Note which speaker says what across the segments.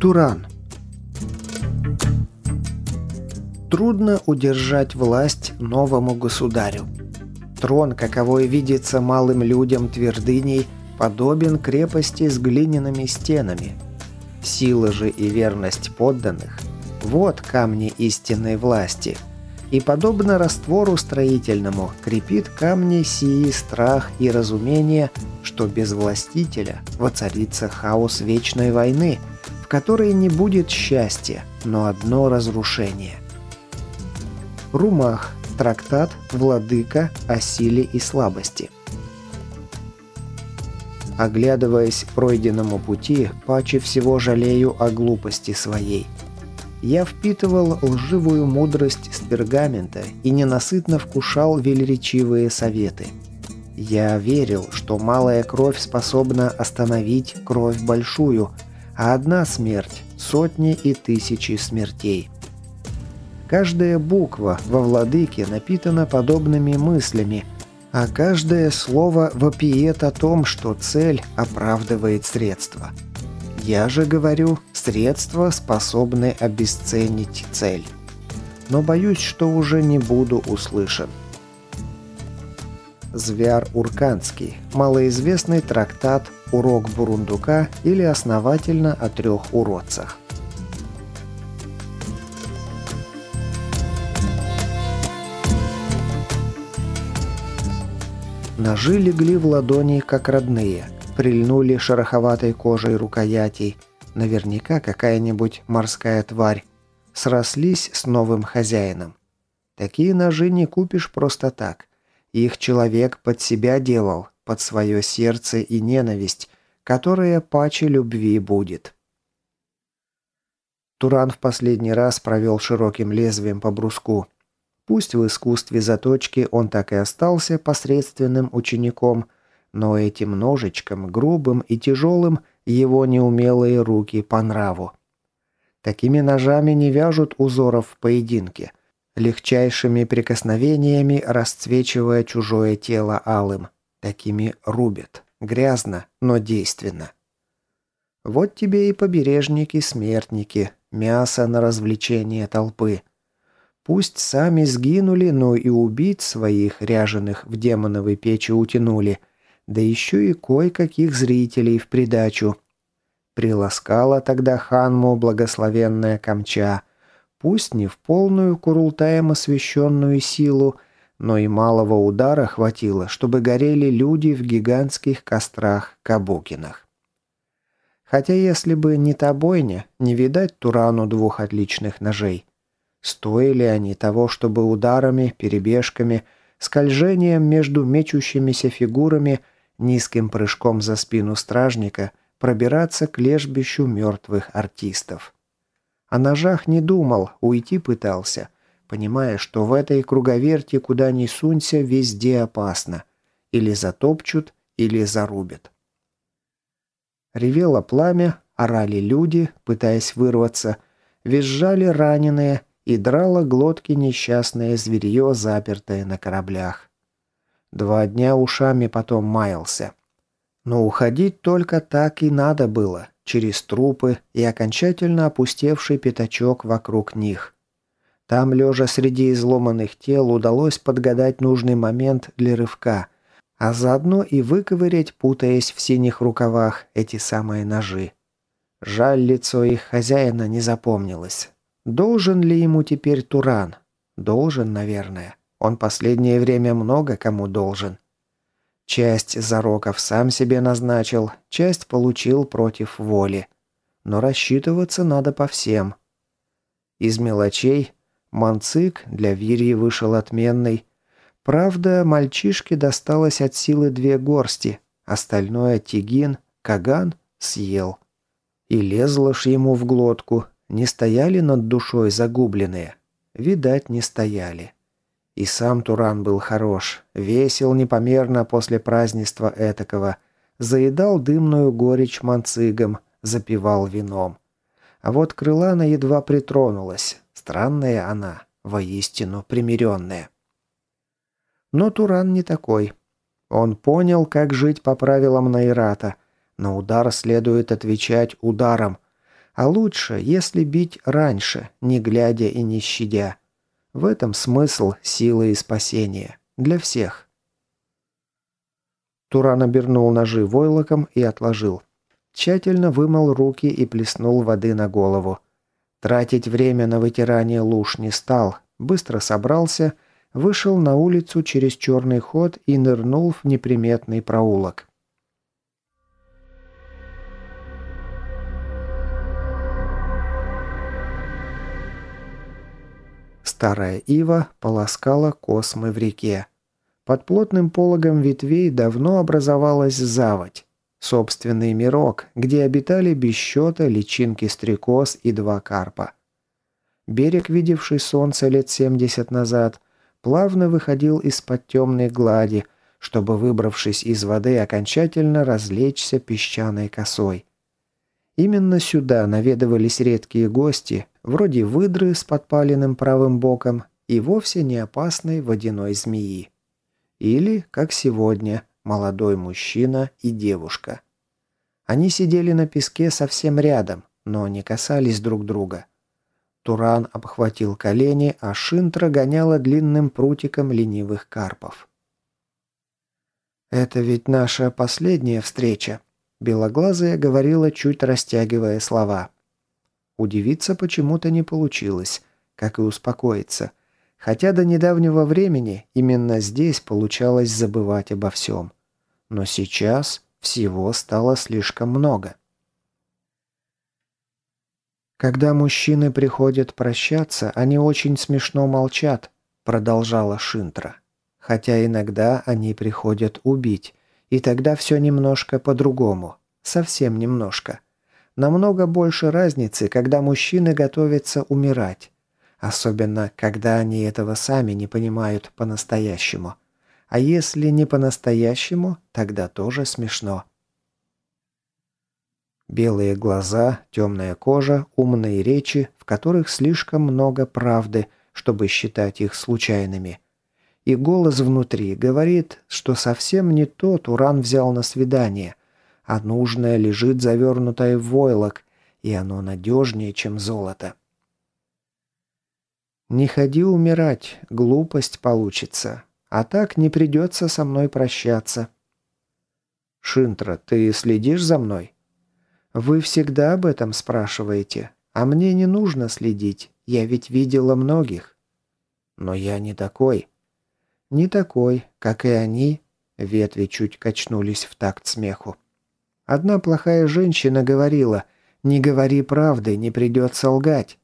Speaker 1: Туран. Трудно удержать власть новому государю. Трон, каковой видится малым людям твердыней, подобен крепости с глиняными стенами. Сила же и верность подданных – вот камни истинной власти. И, подобно раствору строительному, крепит камни сии страх и разумение, что без властителя воцарится хаос вечной войны, которой не будет счастья, но одно разрушение. Румах. Трактат «Владыка о силе и слабости». Оглядываясь пройденному пути, паче всего жалею о глупости своей. Я впитывал лживую мудрость с пергамента и ненасытно вкушал велеречивые советы. Я верил, что малая кровь способна остановить кровь большую, а одна смерть – сотни и тысячи смертей. Каждая буква во «Владыке» напитана подобными мыслями, а каждое слово вопиет о том, что цель оправдывает средства. Я же говорю, средства способны обесценить цель. Но боюсь, что уже не буду услышан. Звяр Урканский. Малоизвестный трактат «Урок Бурундука» или основательно о трех уродцах. Ножи легли в ладони, как родные, прильнули шероховатой кожей рукоятей. Наверняка какая-нибудь морская тварь. Срослись с новым хозяином. Такие ножи не купишь просто так. Их человек под себя делал, под свое сердце и ненависть, которая паче любви будет. Туран в последний раз провел широким лезвием по бруску. Пусть в искусстве заточки он так и остался посредственным учеником, но этим ножичком, грубым и тяжелым, его неумелые руки по нраву. Такими ножами не вяжут узоров в поединке, легчайшими прикосновениями расцвечивая чужое тело алым. Такими рубят. Грязно, но действенно. Вот тебе и побережники-смертники, мясо на развлечение толпы. Пусть сами сгинули, но и убить своих ряженых в демоновой печи утянули, да еще и кое-каких зрителей в придачу. Приласкала тогда ханму благословенная камча, пусть не в полную курултаем освященную силу, но и малого удара хватило, чтобы горели люди в гигантских кострах Кабукинах. Хотя если бы не та бойня, не видать Турану двух отличных ножей. Стоили они того, чтобы ударами, перебежками, скольжением между мечущимися фигурами, низким прыжком за спину стражника пробираться к лежбищу мертвых артистов. О ножах не думал, уйти пытался, понимая, что в этой круговерти куда ни сунься, везде опасно. Или затопчут, или зарубят. Ревело пламя, орали люди, пытаясь вырваться, визжали раненые, и драло глотки несчастное зверье, запертое на кораблях. Два дня ушами потом маялся. Но уходить только так и надо было, через трупы и окончательно опустевший пятачок вокруг них. Там, лежа среди изломанных тел, удалось подгадать нужный момент для рывка, а заодно и выковырять, путаясь в синих рукавах, эти самые ножи. Жаль, лицо их хозяина не запомнилось. Должен ли ему теперь Туран? Должен, наверное. Он последнее время много кому должен. Часть зароков сам себе назначил, часть получил против воли. Но рассчитываться надо по всем. Из мелочей Манцик для Вирии вышел отменный. Правда, мальчишке досталось от силы две горсти, остальное Тигин, Каган съел. И лезло ж ему в глотку, не стояли над душой загубленные? Видать, не стояли. И сам Туран был хорош, весел непомерно после празднества этакого, заедал дымную горечь манцигом, запивал вином. А вот Крылана едва притронулась. Странная она, воистину примиренная. Но Туран не такой. Он понял, как жить по правилам Найрата. На удар следует отвечать ударом – А лучше, если бить раньше, не глядя и не щадя. В этом смысл силы и спасения. Для всех. Туран обернул ножи войлоком и отложил. Тщательно вымыл руки и плеснул воды на голову. Тратить время на вытирание луж не стал, быстро собрался, вышел на улицу через черный ход и нырнул в неприметный проулок. Старая ива полоскала космы в реке. Под плотным пологом ветвей давно образовалась заводь. Собственный мирок, где обитали без счета личинки стрекоз и два карпа. Берег, видевший солнце лет 70 назад, плавно выходил из-под темной глади, чтобы, выбравшись из воды, окончательно развлечься песчаной косой. Именно сюда наведывались редкие гости, вроде выдры с подпаленным правым боком и вовсе не опасной водяной змеи. Или, как сегодня, молодой мужчина и девушка. Они сидели на песке совсем рядом, но не касались друг друга. Туран обхватил колени, а Шинтра гоняла длинным прутиком ленивых карпов. «Это ведь наша последняя встреча», — Белоглазая говорила, чуть растягивая слова. Удивиться почему-то не получилось, как и успокоиться. Хотя до недавнего времени именно здесь получалось забывать обо всем. Но сейчас всего стало слишком много. «Когда мужчины приходят прощаться, они очень смешно молчат», — продолжала Шинтра. «Хотя иногда они приходят убить, и тогда все немножко по-другому. Совсем немножко. Намного больше разницы, когда мужчины готовятся умирать. Особенно, когда они этого сами не понимают по-настоящему. А если не по-настоящему, тогда тоже смешно. Белые глаза, темная кожа, умные речи, в которых слишком много правды, чтобы считать их случайными. И голос внутри говорит, что совсем не тот Уран взял на свидание, а нужное лежит завернутое в войлок, и оно надежнее, чем золото. «Не ходи умирать, глупость получится. А так не придется со мной прощаться». «Шинтра, ты следишь за мной?» «Вы всегда об этом спрашиваете, а мне не нужно следить, я ведь видела многих». «Но я не такой». «Не такой, как и они», — ветви чуть качнулись в такт смеху. Одна плохая женщина говорила, «Не говори правды, не придется лгать».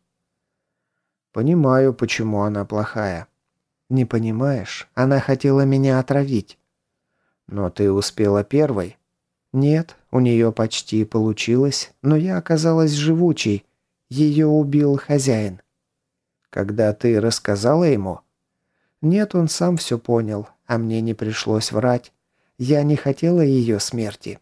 Speaker 1: Понимаю, почему она плохая. Не понимаешь, она хотела меня отравить. Но ты успела первой. Нет, у нее почти получилось, но я оказалась живучей. Ее убил хозяин. Когда ты рассказала ему? Нет, он сам все понял, а мне не пришлось врать. Я не хотела ее смерти.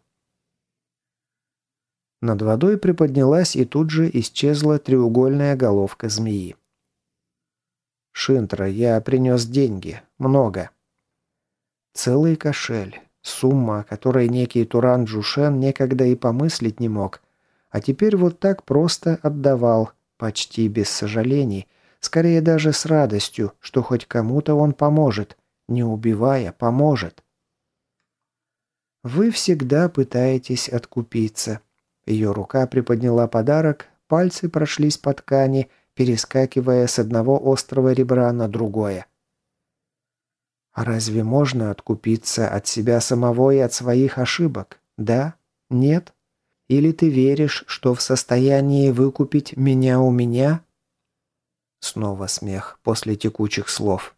Speaker 1: Над водой приподнялась и тут же исчезла треугольная головка змеи. «Шинтра, я принес деньги. Много». Целый кошель. Сумма, которой некий Туран Джушен некогда и помыслить не мог. А теперь вот так просто отдавал, почти без сожалений, скорее даже с радостью, что хоть кому-то он поможет, не убивая, поможет. Вы всегда пытаетесь откупиться. Ее рука приподняла подарок, пальцы прошлись по ткани, перескакивая с одного острого ребра на другое. А разве можно откупиться от себя самого и от своих ошибок? Да? Нет? Или ты веришь, что в состоянии выкупить меня у меня? Снова смех после текучих слов.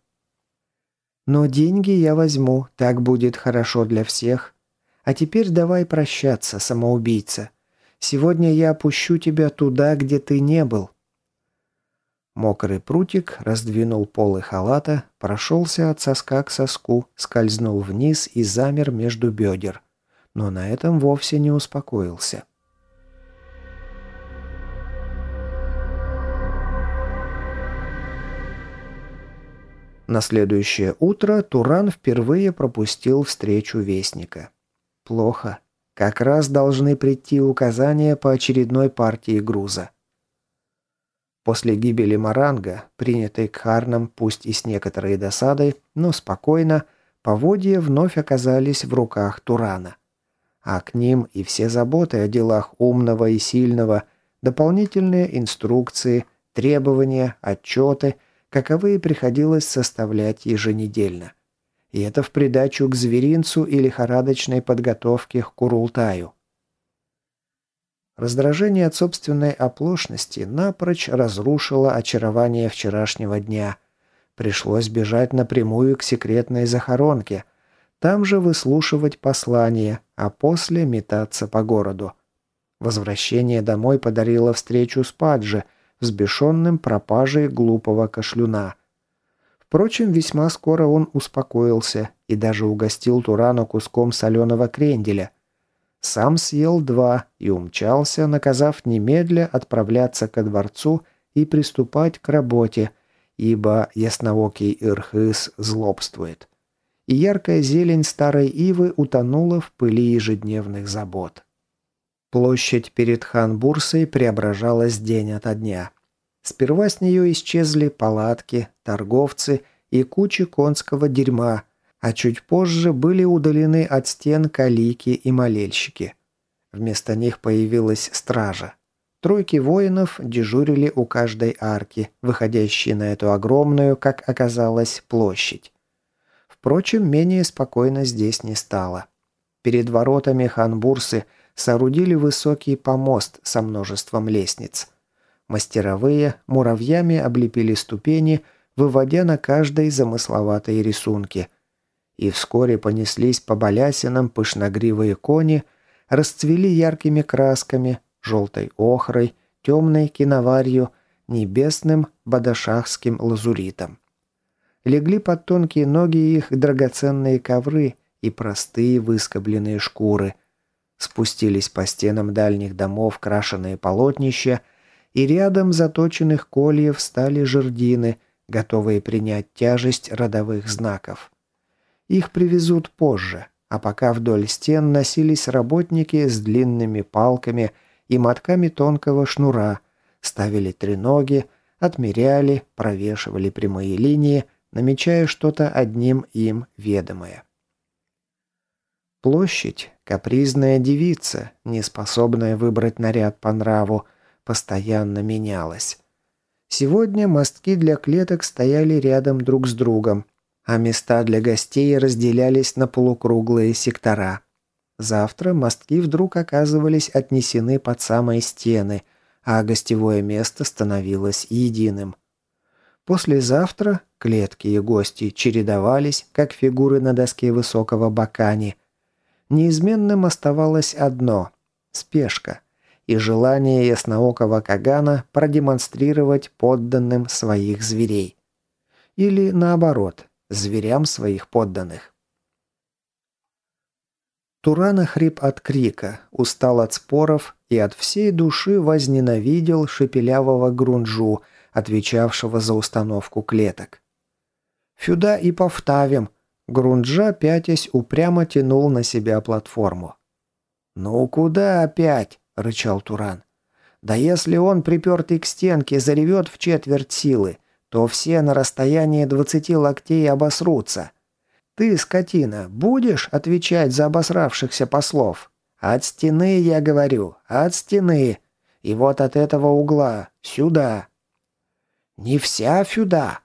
Speaker 1: Но деньги я возьму, так будет хорошо для всех. А теперь давай прощаться, самоубийца. Сегодня я опущу тебя туда, где ты не был. Мокрый прутик раздвинул полы халата, прошелся от соска к соску, скользнул вниз и замер между бедер. Но на этом вовсе не успокоился. На следующее утро Туран впервые пропустил встречу Вестника. Плохо. как раз должны прийти указания по очередной партии груза. После гибели Маранга, принятой к Харнам, пусть и с некоторой досадой, но спокойно, поводья вновь оказались в руках Турана. А к ним и все заботы о делах умного и сильного, дополнительные инструкции, требования, отчеты, каковые приходилось составлять еженедельно. И это в придачу к зверинцу и лихорадочной подготовке к Курултаю. Раздражение от собственной оплошности напрочь разрушило очарование вчерашнего дня. Пришлось бежать напрямую к секретной захоронке. Там же выслушивать послание, а после метаться по городу. Возвращение домой подарило встречу с Падже, взбешенным пропажей глупого кашлюна – Впрочем, весьма скоро он успокоился и даже угостил Турану куском соленого кренделя. Сам съел два и умчался, наказав немедля отправляться ко дворцу и приступать к работе, ибо ясноокий Ирхыс злобствует. И яркая зелень старой ивы утонула в пыли ежедневных забот. Площадь перед Ханбурсой преображалась день ото дня. Сперва с нее исчезли палатки, торговцы и кучи конского дерьма, а чуть позже были удалены от стен калики и молельщики. Вместо них появилась стража. Тройки воинов дежурили у каждой арки, выходящей на эту огромную, как оказалось, площадь. Впрочем, менее спокойно здесь не стало. Перед воротами ханбурсы соорудили высокий помост со множеством лестниц – Мастеровые муравьями облепили ступени, выводя на каждой замысловатые рисунки. И вскоре понеслись по балясинам пышногривые кони, расцвели яркими красками, желтой охрой, темной киноварью, небесным бадашахским лазуритом. Легли под тонкие ноги их драгоценные ковры и простые выскобленные шкуры. Спустились по стенам дальних домов крашеные полотнища – и рядом заточенных кольев стали жердины, готовые принять тяжесть родовых знаков. Их привезут позже, а пока вдоль стен носились работники с длинными палками и мотками тонкого шнура, ставили треноги, отмеряли, провешивали прямые линии, намечая что-то одним им ведомое. Площадь – капризная девица, неспособная выбрать наряд по нраву, постоянно менялась. Сегодня мостки для клеток стояли рядом друг с другом, а места для гостей разделялись на полукруглые сектора. Завтра мостки вдруг оказывались отнесены под самые стены, а гостевое место становилось единым. Послезавтра клетки и гости чередовались, как фигуры на доске высокого бакани. Неизменным оставалось одно – спешка – и желание ясноокого Кагана продемонстрировать подданным своих зверей. Или наоборот, зверям своих подданных. Турана хрип от крика, устал от споров и от всей души возненавидел шепелявого грунджу, отвечавшего за установку клеток. «Фюда и повтавим!» Грунджа, пятясь, упрямо тянул на себя платформу. «Ну куда опять?» — рычал Туран. «Да если он, припертый к стенке, заревет в четверть силы, то все на расстоянии двадцати локтей обосрутся. Ты, скотина, будешь отвечать за обосравшихся послов? От стены, я говорю, от стены. И вот от этого угла, сюда». «Не вся сюда!»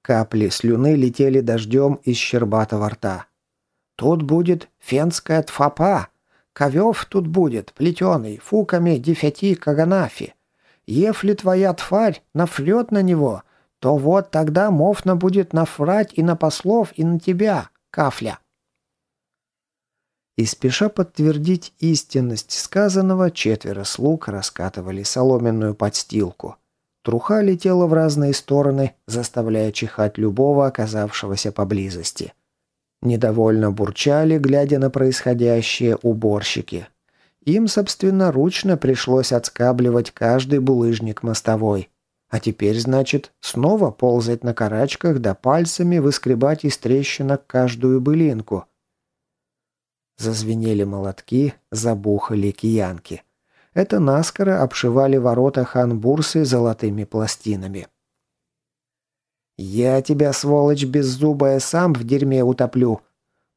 Speaker 1: Капли слюны летели дождем из щербатого рта. «Тут будет фенская тфапа!» Ковев тут будет, плетеный, фуками дефяти каганафи. Если твоя тварь нафрет на него, то вот тогда Мофна будет нафрать и на послов, и на тебя, кафля». И спеша подтвердить истинность сказанного, четверо слуг раскатывали соломенную подстилку. Труха летела в разные стороны, заставляя чихать любого, оказавшегося поблизости. Недовольно бурчали, глядя на происходящее уборщики. Им собственноручно пришлось отскабливать каждый булыжник мостовой. А теперь, значит, снова ползать на карачках да пальцами выскребать из трещинок каждую былинку. Зазвенели молотки, забухали киянки. Это наскоро обшивали ворота ханбурсы золотыми пластинами. «Я тебя, сволочь беззубая, сам в дерьме утоплю!»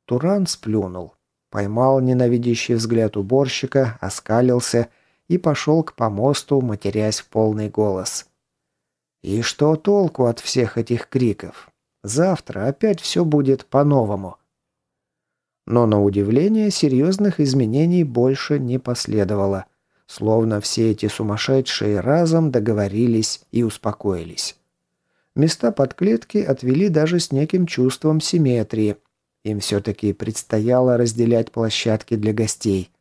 Speaker 1: Туран сплюнул. Поймал ненавидящий взгляд уборщика, оскалился и пошел к помосту, матерясь в полный голос. «И что толку от всех этих криков? Завтра опять все будет по-новому». Но на удивление серьезных изменений больше не последовало, словно все эти сумасшедшие разом договорились и успокоились. Места под клетки отвели даже с неким чувством симметрии. Им все-таки предстояло разделять площадки для гостей.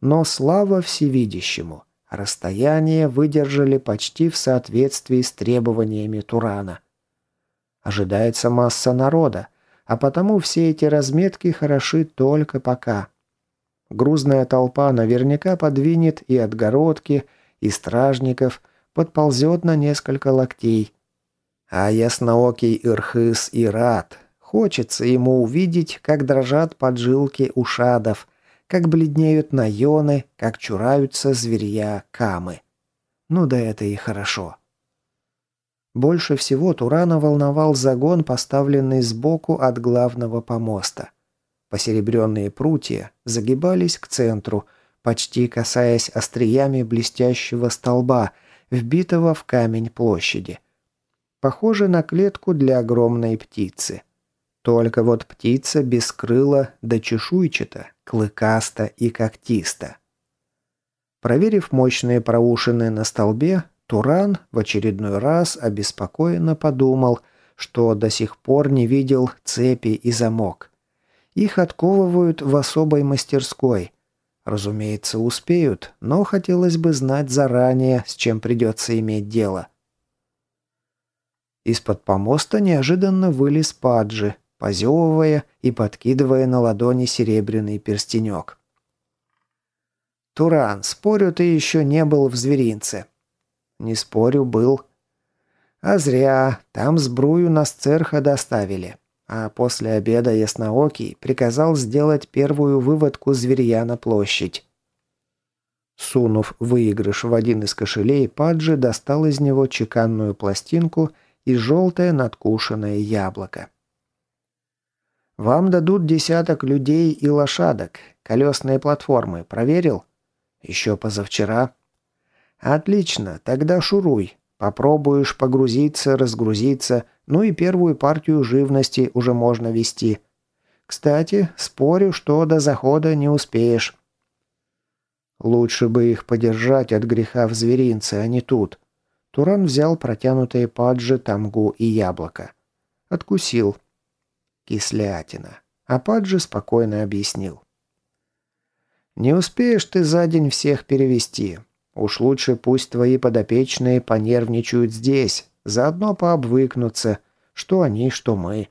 Speaker 1: Но слава всевидящему, расстояние выдержали почти в соответствии с требованиями Турана. Ожидается масса народа, а потому все эти разметки хороши только пока. Грузная толпа наверняка подвинет и отгородки, и стражников, подползет на несколько локтей. А ясноокий Ирхыс и рад. Хочется ему увидеть, как дрожат поджилки ушадов, как бледнеют наёны, как чураются зверья камы. Ну да это и хорошо. Больше всего Турана волновал загон, поставленный сбоку от главного помоста. Посеребренные прутья загибались к центру, почти касаясь остриями блестящего столба, вбитого в камень площади. Похоже на клетку для огромной птицы. Только вот птица без крыла да чешуйчата, клыкаста и когтиста. Проверив мощные проушины на столбе, Туран в очередной раз обеспокоенно подумал, что до сих пор не видел цепи и замок. Их отковывают в особой мастерской. Разумеется, успеют, но хотелось бы знать заранее, с чем придется иметь дело. Из-под помоста неожиданно вылез Паджи, позевывая и подкидывая на ладони серебряный перстенек. «Туран, спорю, ты еще не был в зверинце», не спорю, был. А зря. Там сбрую на сцерха доставили. А после обеда Ясноокий приказал сделать первую выводку зверья на площадь. Сунув выигрыш в один из кошелей, Паджи достал из него чеканную пластинку и желтое надкушенное яблоко. «Вам дадут десяток людей и лошадок. Колесные платформы. Проверил?» «Еще позавчера. «Отлично, тогда шуруй. Попробуешь погрузиться, разгрузиться, ну и первую партию живности уже можно вести. Кстати, спорю, что до захода не успеешь». «Лучше бы их подержать от греха в зверинце, а не тут». Туран взял протянутые паджи, тамгу и яблоко. Откусил. Кислятина. А паджи спокойно объяснил. «Не успеешь ты за день всех перевести. Уж лучше пусть твои подопечные понервничают здесь, заодно пообвыкнутся, что они, что мы».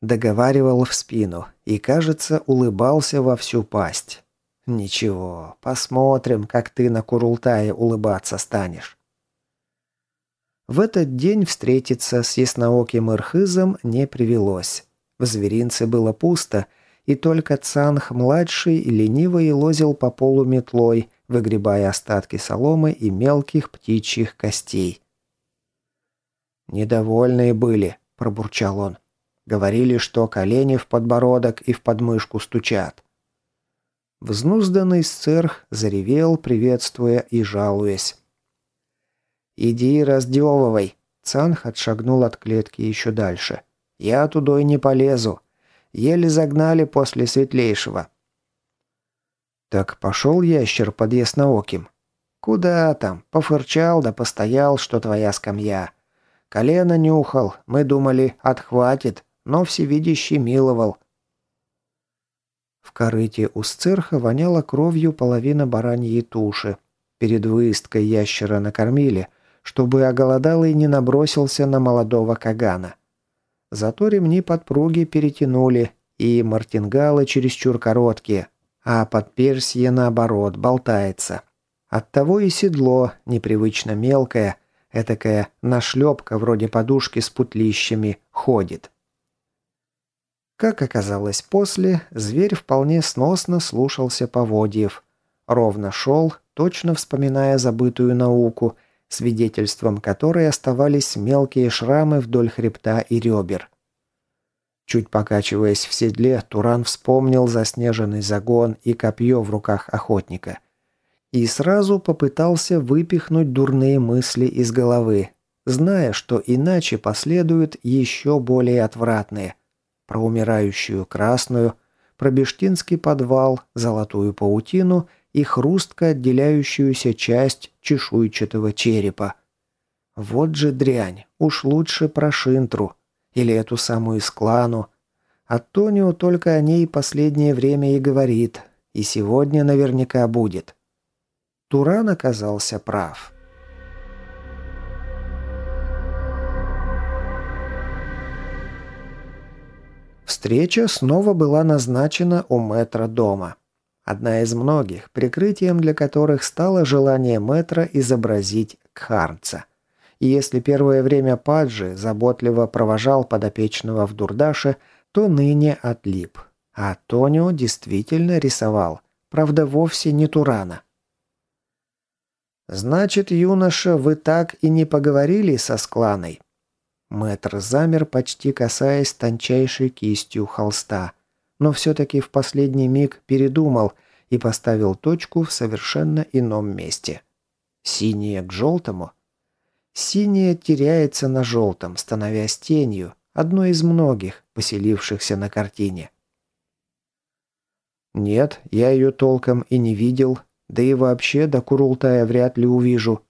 Speaker 1: Договаривал в спину и, кажется, улыбался во всю пасть. «Ничего, посмотрим, как ты на Курултае улыбаться станешь». В этот день встретиться с яснооким Ирхызом не привелось. В зверинце было пусто, и только Цанх-младший лениво елозил по полу метлой, выгребая остатки соломы и мелких птичьих костей. «Недовольные были», – пробурчал он. «Говорили, что колени в подбородок и в подмышку стучат». Взнузданный сцерх заревел, приветствуя и жалуясь. «Иди раздевывай!» Цанх отшагнул от клетки еще дальше. «Я туда и не полезу. Еле загнали после светлейшего. Так пошел ящер под яснооким. Куда там? Пофырчал да постоял, что твоя скамья. Колено нюхал, мы думали, отхватит, но всевидящий миловал. В корыте у сцерха воняло кровью половина бараньей туши. Перед выездкой ящера накормили, чтобы оголодалый не набросился на молодого кагана. Зато ремни подпруги перетянули, и мартингалы чересчур короткие, а подперсье, наоборот, болтается. Оттого и седло непривычно мелкое, этакая, нашлепка вроде подушки с путлищами ходит. Как оказалось после, зверь вполне сносно слушался поводьев. Ровно шел, точно вспоминая забытую науку, свидетельством которой оставались мелкие шрамы вдоль хребта и ребер. Чуть покачиваясь в седле, Туран вспомнил заснеженный загон и копье в руках охотника. И сразу попытался выпихнуть дурные мысли из головы, зная, что иначе последуют еще более отвратные – про умирающую красную, про бештинский подвал, золотую паутину и хрустко отделяющуюся часть чешуйчатого черепа. Вот же дрянь, уж лучше про Шинтру или эту самую Склану. А Тонио только о ней последнее время и говорит, и сегодня наверняка будет. Туран оказался прав. Встреча снова была назначена у мэтра дома. Одна из многих, прикрытием для которых стало желание мэтра изобразить Кхарнца. И если первое время Паджи заботливо провожал подопечного в дурдаше, то ныне отлип. А Тонио действительно рисовал. Правда, вовсе не Турана. «Значит, юноша, вы так и не поговорили со Скланой?» Мэтр замер, почти касаясь тончайшей кистью холста, но все-таки в последний миг передумал и поставил точку в совершенно ином месте. Синее к желтому? Синее теряется на желтом, становясь тенью, одной из многих, поселившихся на картине. Нет, я ее толком и не видел, да и вообще до Курултая вряд ли увижу.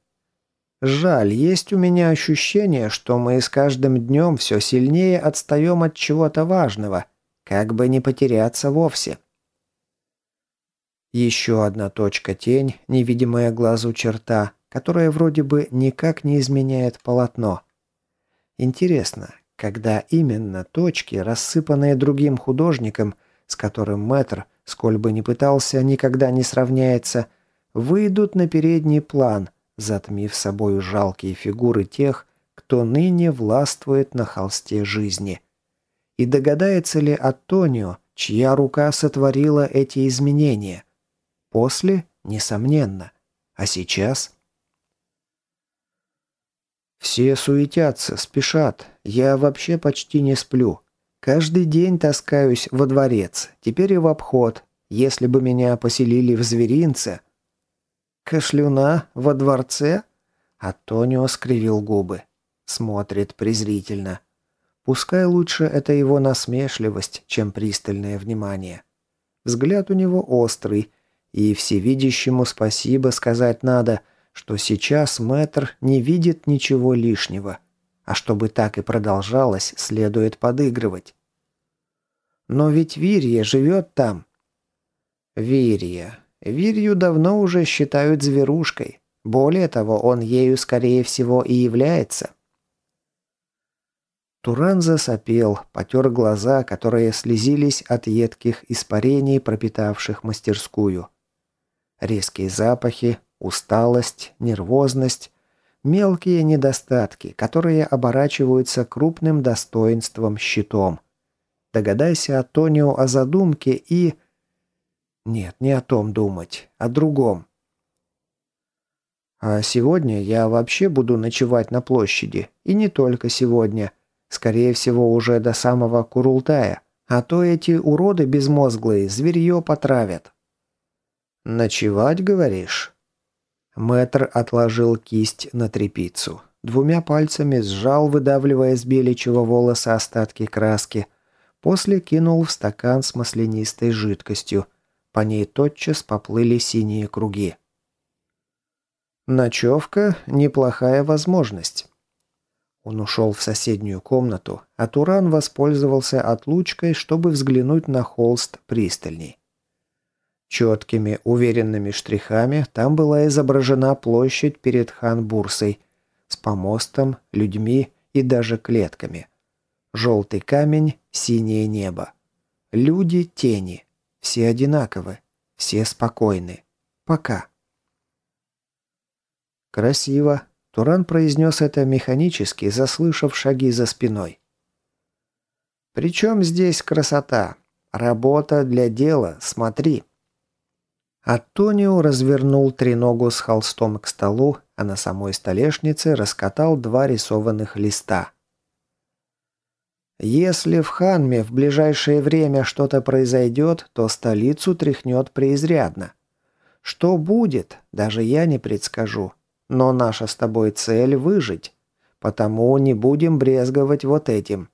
Speaker 1: Жаль, есть у меня ощущение, что мы с каждым днем все сильнее отстаем от чего-то важного, как бы не потеряться вовсе. Еще одна точка тень, невидимая глазу черта, которая вроде бы никак не изменяет полотно. Интересно, когда именно точки, рассыпанные другим художником, с которым мэтр, сколь бы ни пытался, никогда не сравняется, выйдут на передний план – затмив собою жалкие фигуры тех, кто ныне властвует на холсте жизни. И догадается ли Антонио, чья рука сотворила эти изменения? После, несомненно. А сейчас? Все суетятся, спешат. Я вообще почти не сплю. Каждый день таскаюсь во дворец, теперь и в обход. Если бы меня поселили в зверинце, «Кашлюна во дворце?» Антонио скривил губы. Смотрит презрительно. Пускай лучше это его насмешливость, чем пристальное внимание. Взгляд у него острый, и всевидящему спасибо сказать надо, что сейчас мэтр не видит ничего лишнего. А чтобы так и продолжалось, следует подыгрывать. Но ведь Вирья живет там. Вирья. Вирью давно уже считают зверушкой. Более того, он ею, скорее всего, и является. Туран засопел, потер глаза, которые слезились от едких испарений, пропитавших мастерскую. Резкие запахи, усталость, нервозность, мелкие недостатки, которые оборачиваются крупным достоинством щитом. Догадайся Тонио о задумке и... Нет, не о том думать, о другом. А сегодня я вообще буду ночевать на площади. И не только сегодня. Скорее всего, уже до самого Курултая. А то эти уроды безмозглые зверье потравят. «Ночевать, говоришь?» Мэтр отложил кисть на трепицу. Двумя пальцами сжал, выдавливая с беличьего волоса остатки краски. После кинул в стакан с маслянистой жидкостью – по ней тотчас поплыли синие круги. Ночевка – неплохая возможность. Он ушел в соседнюю комнату, а Туран воспользовался отлучкой, чтобы взглянуть на холст пристальней. Четкими, уверенными штрихами там была изображена площадь перед хан-бурсой с помостом, людьми и даже клетками. Желтый камень, синее небо. Люди – тени. Все одинаковы. Все спокойны. Пока. Красиво. Туран произнес это механически, заслышав шаги за спиной. Причем здесь красота? Работа для дела, смотри. Антонио развернул треногу с холстом к столу, а на самой столешнице раскатал два рисованных листа. Если в Ханме в ближайшее время что-то произойдет, то столицу тряхнет преизрядно. Что будет, даже я не предскажу. Но наша с тобой цель – выжить. Потому не будем брезговать вот этим.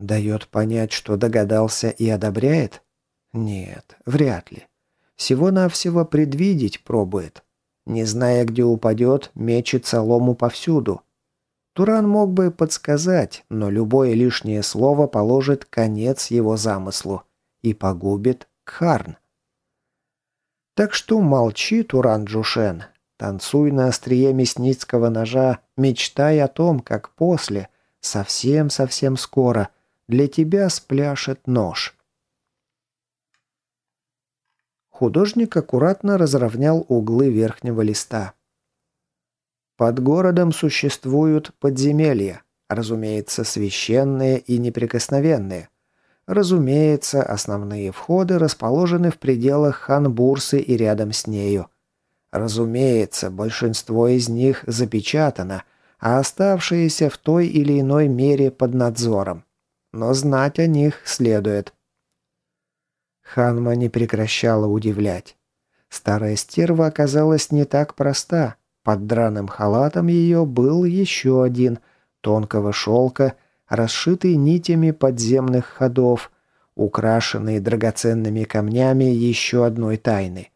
Speaker 1: Дает понять, что догадался и одобряет? Нет, вряд ли. Всего-навсего предвидеть пробует. Не зная, где упадет, мечет солому повсюду. Туран мог бы подсказать, но любое лишнее слово положит конец его замыслу и погубит Кхарн. Так что молчи, Туран Джушен, танцуй на острие мясницкого ножа, мечтай о том, как после, совсем-совсем скоро – для тебя спляшет нож. Художник аккуратно разровнял углы верхнего листа. Под городом существуют подземелья, разумеется, священные и неприкосновенные. Разумеется, основные входы расположены в пределах Ханбурсы и рядом с нею. Разумеется, большинство из них запечатано, а оставшиеся в той или иной мере под надзором но знать о них следует. Ханма не прекращала удивлять. Старая стерва оказалась не так проста. Под драным халатом ее был еще один, тонкого шелка, расшитый нитями подземных ходов, украшенный драгоценными камнями еще одной тайны.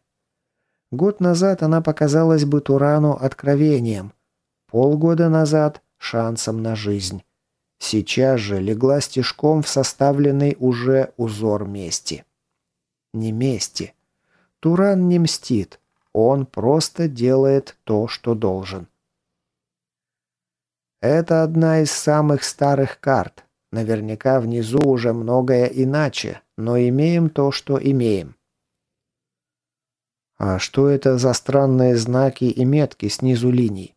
Speaker 1: Год назад она показалась бы Турану откровением, полгода назад – шансом на жизнь. Сейчас же легла стежком в составленный уже узор мести. Не мести. Туран не мстит. Он просто делает то, что должен. Это одна из самых старых карт. Наверняка внизу уже многое иначе, но имеем то, что имеем. А что это за странные знаки и метки снизу линий?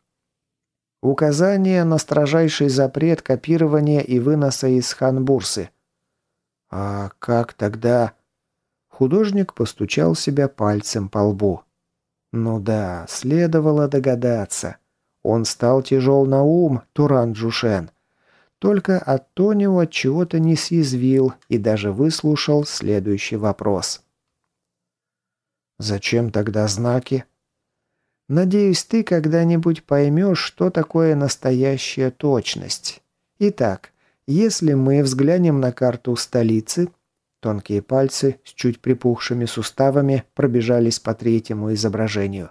Speaker 1: Указание на строжайший запрет копирования и выноса из ханбурсы. А как тогда... Художник постучал себя пальцем по лбу. Ну да, следовало догадаться. Он стал тяжел на ум, Туран Джушен. Только от Тонио чего-то не съязвил и даже выслушал следующий вопрос. «Зачем тогда знаки?» Надеюсь, ты когда-нибудь поймешь, что такое настоящая точность. Итак, если мы взглянем на карту столицы, тонкие пальцы с чуть припухшими суставами пробежались по третьему изображению,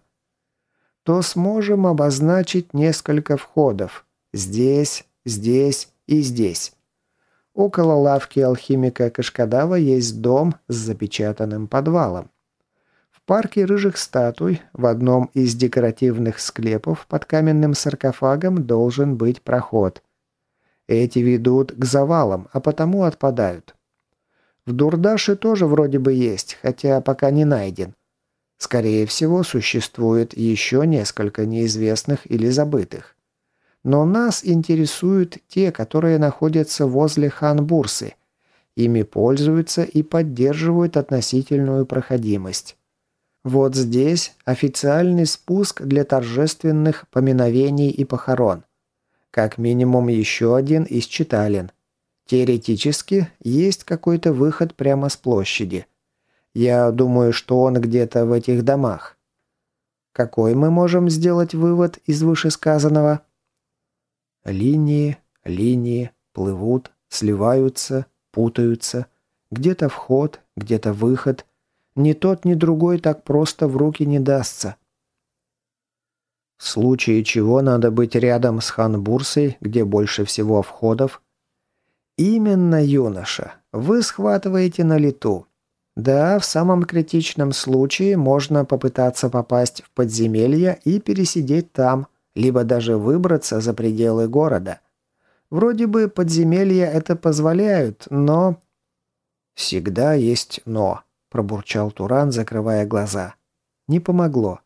Speaker 1: то сможем обозначить несколько входов. Здесь, здесь и здесь. Около лавки алхимика Кашкадава есть дом с запечатанным подвалом парке рыжих статуй в одном из декоративных склепов под каменным саркофагом должен быть проход. Эти ведут к завалам, а потому отпадают. В Дурдаше тоже вроде бы есть, хотя пока не найден. Скорее всего, существует еще несколько неизвестных или забытых. Но нас интересуют те, которые находятся возле Ханбурсы. Ими пользуются и поддерживают относительную проходимость. Вот здесь официальный спуск для торжественных поминовений и похорон. Как минимум еще один из читален. Теоретически есть какой-то выход прямо с площади. Я думаю, что он где-то в этих домах. Какой мы можем сделать вывод из вышесказанного? Линии, линии плывут, сливаются, путаются. Где-то вход, где-то выход – ни тот, ни другой так просто в руки не дастся. В случае чего надо быть рядом с Ханбурсой, где больше всего входов. Именно, юноша, вы схватываете на лету. Да, в самом критичном случае можно попытаться попасть в подземелье и пересидеть там, либо даже выбраться за пределы города. Вроде бы подземелья это позволяют, но... Всегда есть «но» пробурчал Туран, закрывая глаза. Не помогло.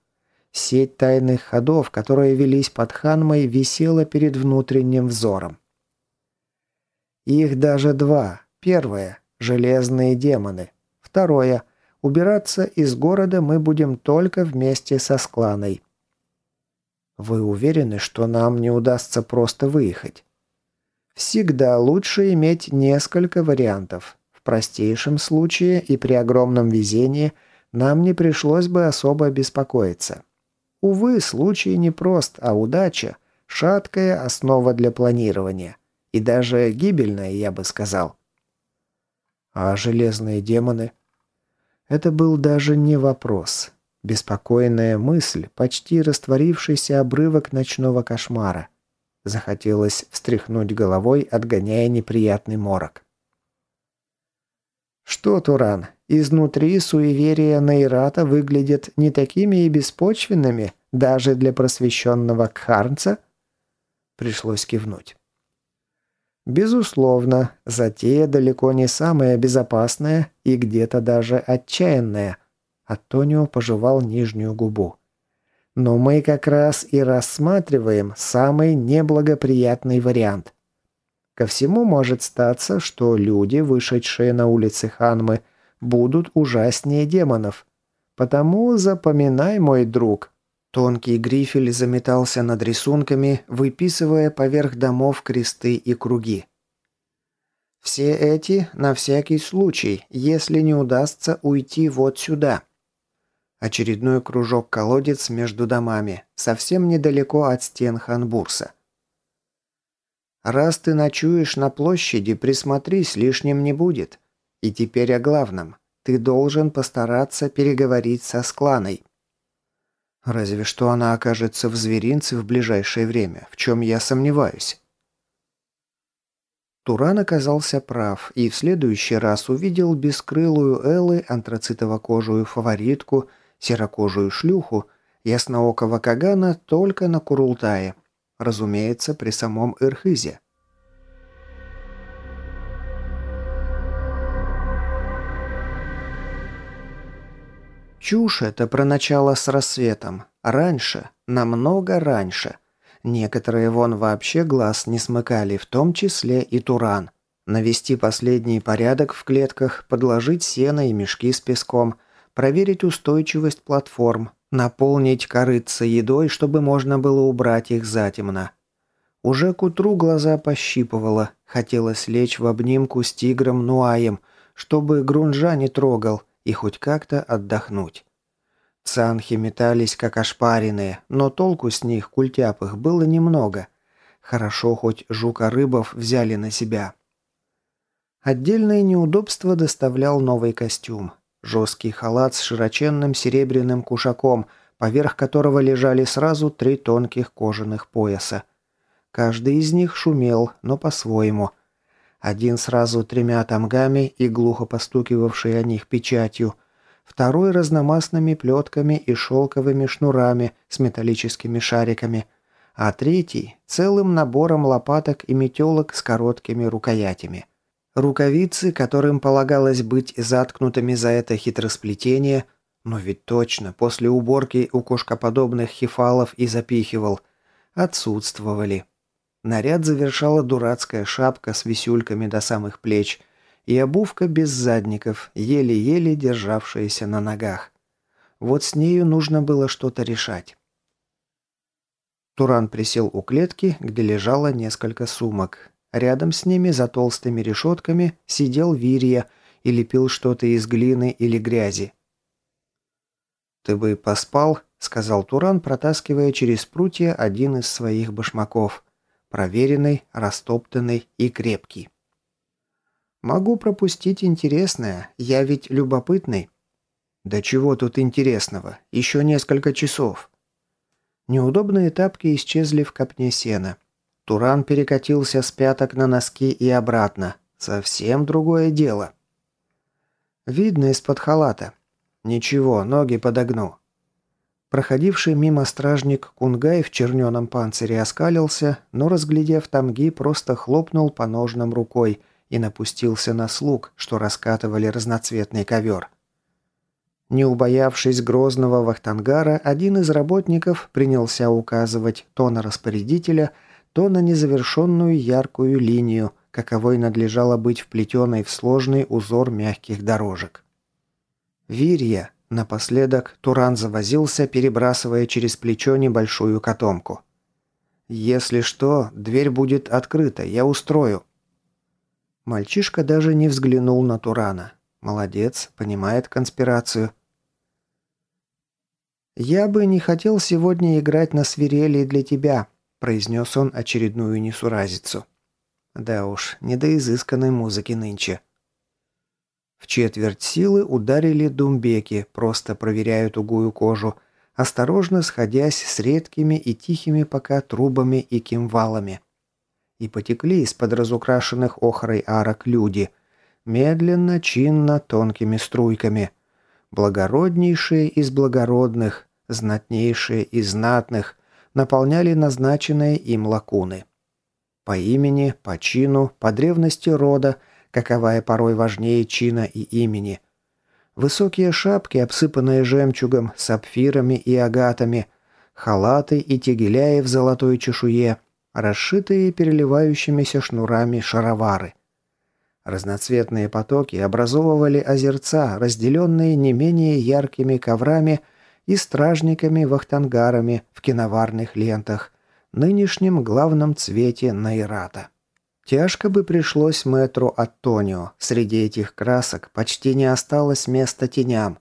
Speaker 1: Сеть тайных ходов, которые велись под Ханмой, висела перед внутренним взором. Их даже два. Первое – железные демоны. Второе – убираться из города мы будем только вместе со Скланой. Вы уверены, что нам не удастся просто выехать? Всегда лучше иметь несколько вариантов. Простейшем случае и при огромном везении нам не пришлось бы особо беспокоиться. Увы, случай не прост, а удача – шаткая основа для планирования. И даже гибельная, я бы сказал. А железные демоны? Это был даже не вопрос. Беспокойная мысль, почти растворившийся обрывок ночного кошмара. Захотелось встряхнуть головой, отгоняя неприятный морок. Что, Туран, изнутри суеверия Нейрата выглядят не такими и беспочвенными, даже для просвещенного кхарнца? Пришлось кивнуть. Безусловно, затея далеко не самая безопасная и где-то даже отчаянная. Антонио пожевал нижнюю губу. Но мы как раз и рассматриваем самый неблагоприятный вариант. Ко всему может статься, что люди, вышедшие на улицы Ханмы, будут ужаснее демонов. Потому запоминай, мой друг. Тонкий грифель заметался над рисунками, выписывая поверх домов кресты и круги. Все эти на всякий случай, если не удастся уйти вот сюда. Очередной кружок-колодец между домами, совсем недалеко от стен Ханбурса. Раз ты ночуешь на площади, присмотрись, лишним не будет. И теперь о главном. Ты должен постараться переговорить со Скланой. Разве что она окажется в зверинце в ближайшее время, в чем я сомневаюсь. Туран оказался прав и в следующий раз увидел бескрылую Эллы, антрацитово-кожую фаворитку – серокожую шлюху, ясноокого Кагана только на Курултае. Разумеется, при самом Ирхизе. Чушь это про начало с рассветом. Раньше, намного раньше. Некоторые вон вообще глаз не смыкали, в том числе и Туран. Навести последний порядок в клетках, подложить сено и мешки с песком – проверить устойчивость платформ, наполнить корыца едой, чтобы можно было убрать их затемно. Уже к утру глаза пощипывало, хотелось лечь в обнимку с тигром Нуаем, чтобы грунжа не трогал и хоть как-то отдохнуть. Цанхи метались как ошпаренные, но толку с них, культяпых, было немного. Хорошо, хоть жука-рыбов взяли на себя. Отдельное неудобство доставлял новый костюм. Жесткий халат с широченным серебряным кушаком, поверх которого лежали сразу три тонких кожаных пояса. Каждый из них шумел, но по-своему. Один сразу тремя тамгами и глухо постукивавший о них печатью, второй разномастными плетками и шелковыми шнурами с металлическими шариками, а третий целым набором лопаток и метелок с короткими рукоятями. Рукавицы, которым полагалось быть заткнутыми за это хитросплетение, но ведь точно, после уборки у кошкоподобных хифалов и запихивал, отсутствовали. Наряд завершала дурацкая шапка с висюльками до самых плеч и обувка без задников, еле-еле державшаяся на ногах. Вот с нею нужно было что-то решать. Туран присел у клетки, где лежало несколько сумок, Рядом с ними, за толстыми решетками, сидел Вирия и лепил что-то из глины или грязи. «Ты бы поспал», — сказал Туран, протаскивая через прутья один из своих башмаков. Проверенный, растоптанный и крепкий. «Могу пропустить интересное, я ведь любопытный». «Да чего тут интересного? Еще несколько часов». Неудобные тапки исчезли в копне сена. Туран перекатился с пяток на носки и обратно. Совсем другое дело. Видно из-под халата. Ничего, ноги подогну. Проходивший мимо стражник Кунгай в черненом панцире оскалился, но, разглядев тамги, просто хлопнул по ножным рукой и напустился на слуг, что раскатывали разноцветный ковер. Не убоявшись грозного вахтангара, один из работников принялся указывать то на распорядителя, то на незавершенную яркую линию, каковой надлежало быть вплетенной в сложный узор мягких дорожек. «Вирья!» – напоследок Туран завозился, перебрасывая через плечо небольшую котомку. «Если что, дверь будет открыта, я устрою». Мальчишка даже не взглянул на Турана. Молодец, понимает конспирацию. «Я бы не хотел сегодня играть на свирели для тебя», – произнес он очередную несуразицу. Да уж, не до изысканной музыки нынче. В четверть силы ударили думбеки, просто проверяя тугую кожу, осторожно сходясь с редкими и тихими пока трубами и кимвалами. И потекли из-под разукрашенных охрой арок люди, медленно, чинно, тонкими струйками – Благороднейшие из благородных, знатнейшие из знатных наполняли назначенные им лакуны. По имени, по чину, по древности рода, каковая порой важнее чина и имени. Высокие шапки, обсыпанные жемчугом, сапфирами и агатами, халаты и тегеляи в золотой чешуе, расшитые переливающимися шнурами шаровары – Разноцветные потоки образовывали озерца, разделенные не менее яркими коврами и стражниками-вахтангарами в киноварных лентах, нынешнем главном цвете Найрата. Тяжко бы пришлось мэтру Аттонио. Среди этих красок почти не осталось места теням.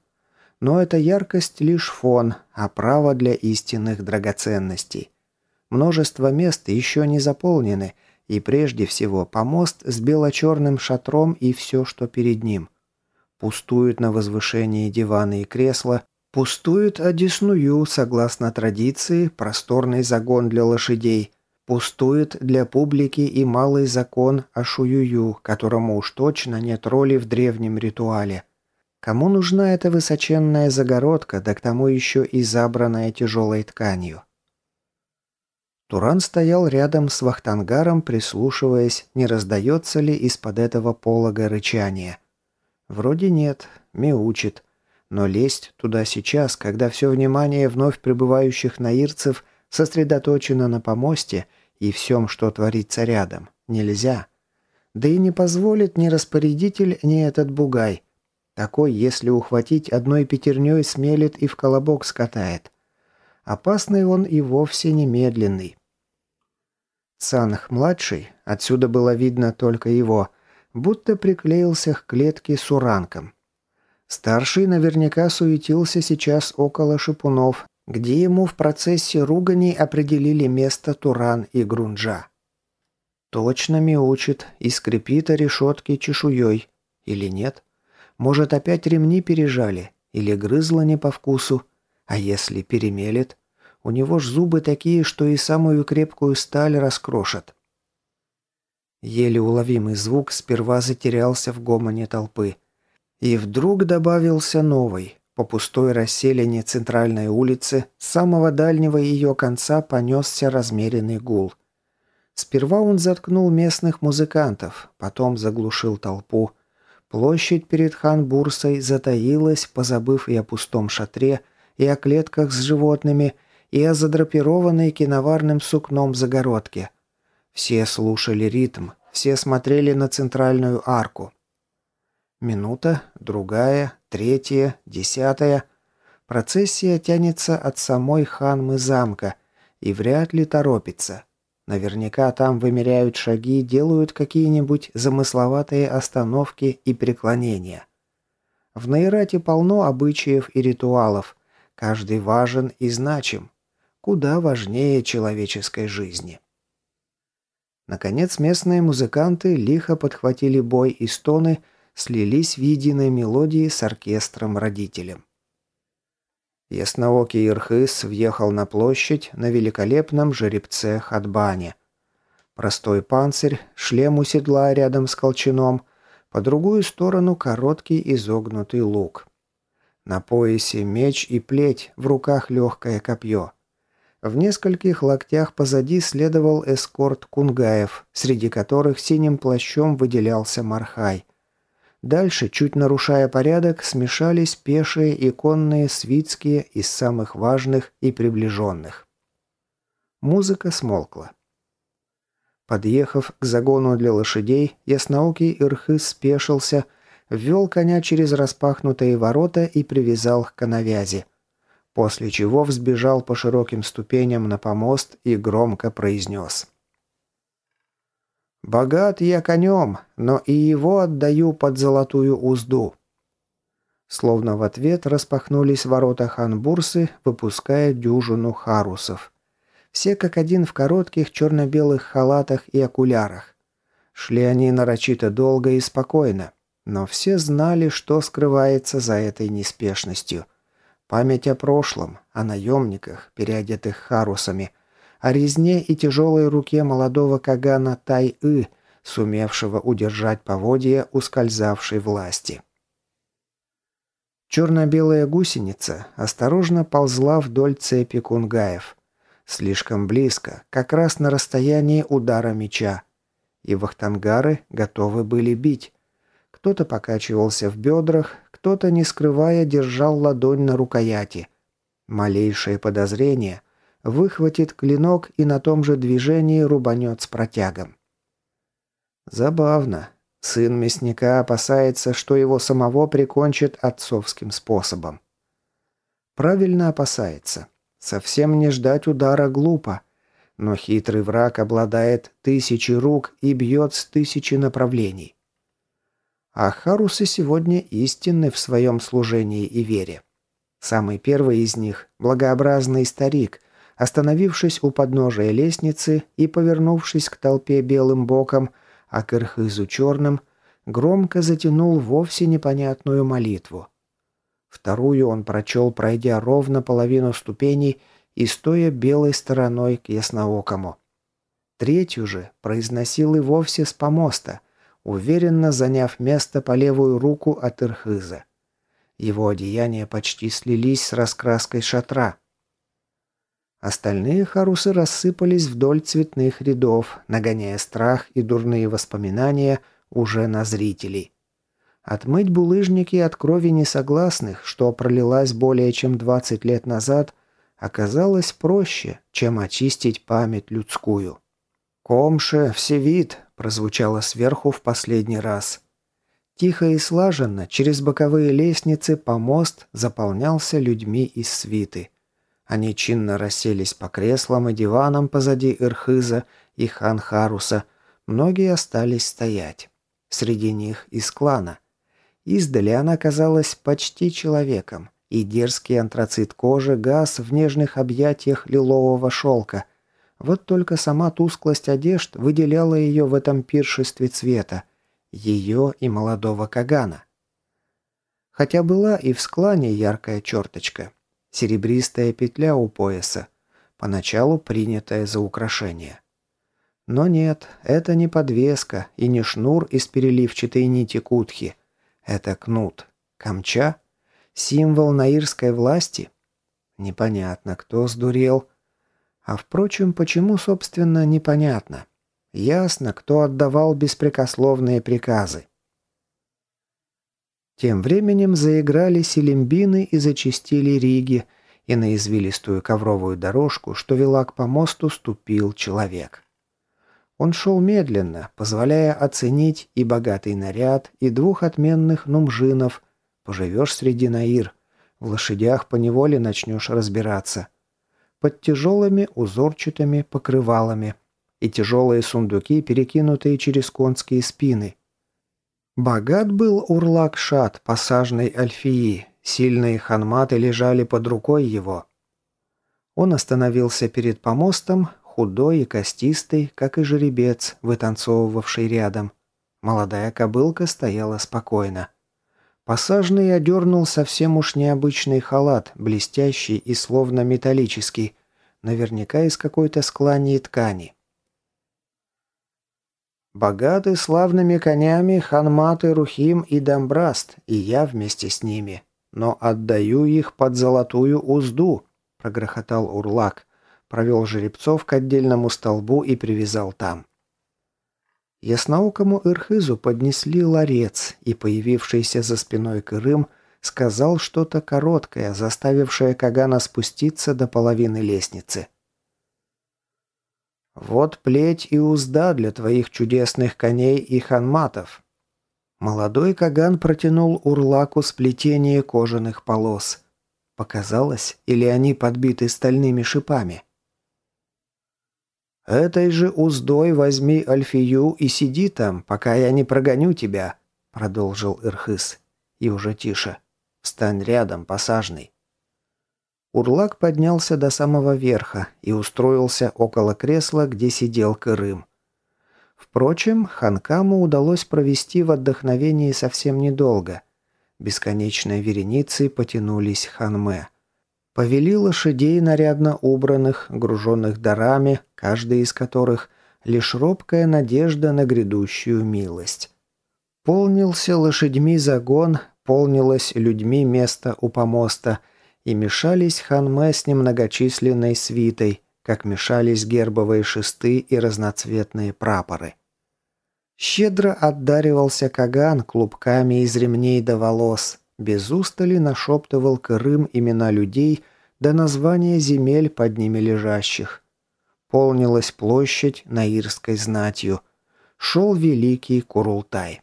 Speaker 1: Но эта яркость лишь фон, а право для истинных драгоценностей. Множество мест еще не заполнены – и прежде всего помост с бело-черным шатром и все, что перед ним. Пустуют на возвышении диваны и кресла, пустует одесную, согласно традиции, просторный загон для лошадей, пустует для публики и малый закон о шуюю, которому уж точно нет роли в древнем ритуале. Кому нужна эта высоченная загородка, да к тому еще и забранная тяжелой тканью? Туран стоял рядом с вахтангаром, прислушиваясь, не раздается ли из-под этого полога рычание. Вроде нет, мяучит. Но лезть туда сейчас, когда все внимание вновь прибывающих наирцев сосредоточено на помосте и всем, что творится рядом, нельзя. Да и не позволит ни распорядитель, ни этот бугай. Такой, если ухватить одной пятерней, смелит и в колобок скатает. Опасный он и вовсе немедленный. Цанх-младший, отсюда было видно только его, будто приклеился к клетке с уранком. Старший наверняка суетился сейчас около шипунов, где ему в процессе ругани определили место Туран и Грунджа. Точно мяучит и скрипит о решетке чешуей. Или нет? Может, опять ремни пережали? Или грызло не по вкусу? А если перемелет? У него ж зубы такие, что и самую крепкую сталь раскрошат. Еле уловимый звук сперва затерялся в гомоне толпы. И вдруг добавился новый. По пустой расселине центральной улицы с самого дальнего ее конца понесся размеренный гул. Сперва он заткнул местных музыкантов, потом заглушил толпу. Площадь перед хан-бурсой затаилась, позабыв и о пустом шатре, и о клетках с животными – и о задрапированной киноварным сукном загородке. Все слушали ритм, все смотрели на центральную арку. Минута, другая, третья, десятая. Процессия тянется от самой ханмы замка и вряд ли торопится. Наверняка там вымеряют шаги, делают какие-нибудь замысловатые остановки и преклонения. В Нейрате полно обычаев и ритуалов. Каждый важен и значим куда важнее человеческой жизни. Наконец местные музыканты лихо подхватили бой и стоны, слились в единой мелодии с оркестром-родителем. Ясноокий Ирхыс въехал на площадь на великолепном жеребце Хадбане. Простой панцирь, шлем у седла рядом с колчаном, по другую сторону короткий изогнутый лук. На поясе меч и плеть, в руках легкое копье. В нескольких локтях позади следовал эскорт кунгаев, среди которых синим плащом выделялся Мархай. Дальше, чуть нарушая порядок, смешались пешие и конные свитские из самых важных и приближенных. Музыка смолкла. Подъехав к загону для лошадей, ясноокий Ирхыз спешился, ввел коня через распахнутые ворота и привязал к коновязи. После чего взбежал по широким ступеням на помост и громко произнес. «Богат я конем, но и его отдаю под золотую узду». Словно в ответ распахнулись ворота ханбурсы, выпуская дюжину харусов. Все как один в коротких черно-белых халатах и окулярах. Шли они нарочито долго и спокойно, но все знали, что скрывается за этой неспешностью. Память о прошлом, о наемниках, переодетых харусами, о резне и тяжелой руке молодого Кагана Тай-ы, сумевшего удержать поводья ускользавшей власти. Черно-белая гусеница осторожно ползла вдоль цепи кунгаев. Слишком близко, как раз на расстоянии удара меча. И вахтангары готовы были бить. Кто-то покачивался в бедрах, кто-то, не скрывая, держал ладонь на рукояти. Малейшее подозрение выхватит клинок и на том же движении рубанет с протягом. Забавно. Сын мясника опасается, что его самого прикончит отцовским способом. Правильно опасается. Совсем не ждать удара глупо. Но хитрый враг обладает тысячей рук и бьет с тысячи направлений. А Харусы сегодня истинны в своем служении и вере. Самый первый из них – благообразный старик, остановившись у подножия лестницы и повернувшись к толпе белым боком, а к Ирхызу черным, громко затянул вовсе непонятную молитву. Вторую он прочел, пройдя ровно половину ступеней и стоя белой стороной к ясноокому. Третью же произносил и вовсе с помоста, уверенно заняв место по левую руку от Ирхыза. Его одеяния почти слились с раскраской шатра. Остальные харусы рассыпались вдоль цветных рядов, нагоняя страх и дурные воспоминания уже на зрителей. Отмыть булыжники от крови несогласных, что пролилась более чем 20 лет назад, оказалось проще, чем очистить память людскую. «Комше, всевид!» – прозвучало сверху в последний раз. Тихо и слаженно, через боковые лестницы помост заполнялся людьми из свиты. Они чинно расселись по креслам и диванам позади Ирхыза и Ханхаруса. Многие остались стоять. Среди них из клана – Издали она казалась почти человеком, и дерзкий антрацит кожи газ в нежных объятиях лилового шелка. Вот только сама тусклость одежд выделяла ее в этом пиршестве цвета. Ее и молодого Кагана. Хотя была и в склане яркая черточка. Серебристая петля у пояса, поначалу принятая за украшение. Но нет, это не подвеска и не шнур из переливчатой нити кутхи. Это кнут. Камча? Символ наирской власти? Непонятно, кто сдурел. А впрочем, почему, собственно, непонятно. Ясно, кто отдавал беспрекословные приказы. Тем временем заиграли селимбины и зачистили риги, и на извилистую ковровую дорожку, что вела к помосту, ступил человек. Он шел медленно, позволяя оценить и богатый наряд, и двух отменных нумжинов. Поживешь среди наир. В лошадях поневоле начнешь разбираться. Под тяжелыми узорчатыми покрывалами. И тяжелые сундуки, перекинутые через конские спины. Богат был урлак-шат посажной альфии. Сильные ханматы лежали под рукой его. Он остановился перед помостом, худой и костистый, как и жеребец, вытанцовывавший рядом. Молодая кобылка стояла спокойно. Посажный одернул совсем уж необычный халат, блестящий и словно металлический, наверняка из какой-то склании ткани. Богаты славными конями Ханмат и Рухим и Дамбраст, и я вместе с ними. Но отдаю их под золотую узду, прогрохотал Урлак провел жеребцов к отдельному столбу и привязал там. Ясноукому Ирхызу поднесли ларец, и появившийся за спиной Кырым сказал что-то короткое, заставившее Кагана спуститься до половины лестницы. Вот плеть и узда для твоих чудесных коней и ханматов». Молодой Каган протянул Урлаку сплетение кожаных полос. Показалось, или они подбиты стальными шипами? «Этой же уздой возьми Альфию и сиди там, пока я не прогоню тебя», — продолжил Ирхыс. И уже тише. «Встань рядом, посажный». Урлак поднялся до самого верха и устроился около кресла, где сидел Кырым. Впрочем, Ханкаму удалось провести в отдохновении совсем недолго. Бесконечной вереницей потянулись ханме. Повели лошадей нарядно убранных, груженных дарами, каждый из которых лишь робкая надежда на грядущую милость. Полнился лошадьми загон, полнилось людьми место у помоста – и мешались ханме с немногочисленной свитой, как мешались гербовые шесты и разноцветные прапоры. Щедро отдаривался Каган клубками из ремней до волос, без устали нашептывал Крым имена людей до названия земель под ними лежащих. Полнилась площадь наирской знатью. Шел великий Курултай.